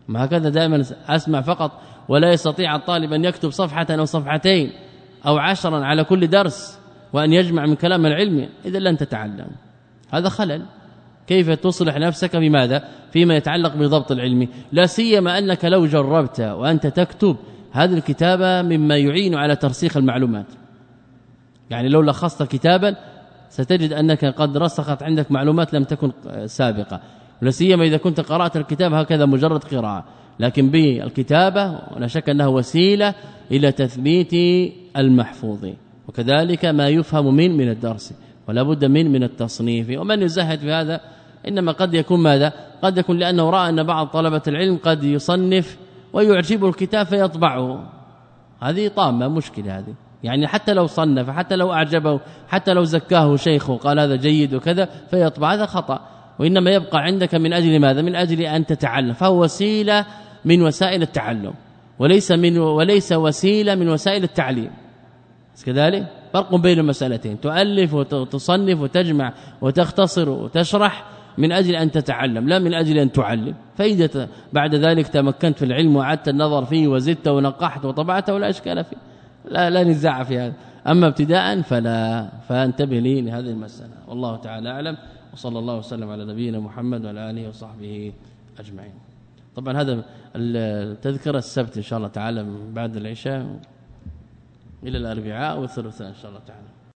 [SPEAKER 2] ما هكذا دائما أسمع فقط ولا يستطيع الطالب أن يكتب صفحة أو صفحتين أو عشرا على كل درس وأن يجمع من كلام العلم. إذا لن تتعلم. هذا خلل. كيف تصلح نفسك؟ بماذا؟ فيما يتعلق بضبط العلم. لا سيما أنك لو جربت وأنت تكتب هذه الكتابة مما يعين على ترسيخ المعلومات. يعني لو لخصت كتابا ستجد أنك قد رسخت عندك معلومات لم تكن سابقة. لا سيما إذا كنت قرأت الكتاب هكذا مجرد قراءة. لكن بالكتابة ولا شك أنها وسيلة إلى تثبيت المحفوظ. وكذلك ما يفهم من من الدرس. ولا بد من من التصنيف. ومن يزهد في هذا إنما قد يكون ماذا؟ قد يكون لأنه رأى أن بعض طلبة العلم قد يصنف ويعجبه الكتاب فيطبعه. هذه طامة مشكلة هذه. يعني حتى لو صنف حتى لو أعجبه حتى لو زكاه شيخه قال هذا جيد وكذا فيطبع. هذا خطأ. وإنما يبقى عندك من أجل ماذا؟ من أجل أن تتعلم. فهو وسيلة من وسائل التعلم. وليس من وليس وسيلة من وسائل التعليم. كذلك؟ فرق بين المسألتين. تؤلف وتصنف وتجمع وتختصر وتشرح من أجل أن تتعلم لا من أجل أن تعلم. فإذا بعد ذلك تمكنت في العلم وعدت النظر فيه وزدت ونقحت وطبعت ولا إشكال فيه. لا لا نزاع في هذا. أما ابتداء فلا فانتبه لي لهذه المسألة. والله تعالى أعلم. وصلى الله وسلم على نبينا محمد وعلى آله وصحبه أجمعين. طبعا هذا التذكرة السبت إن شاء الله تعالى بعد العشاء إلى الأربعاء والثلاثاء إن شاء الله تعالى.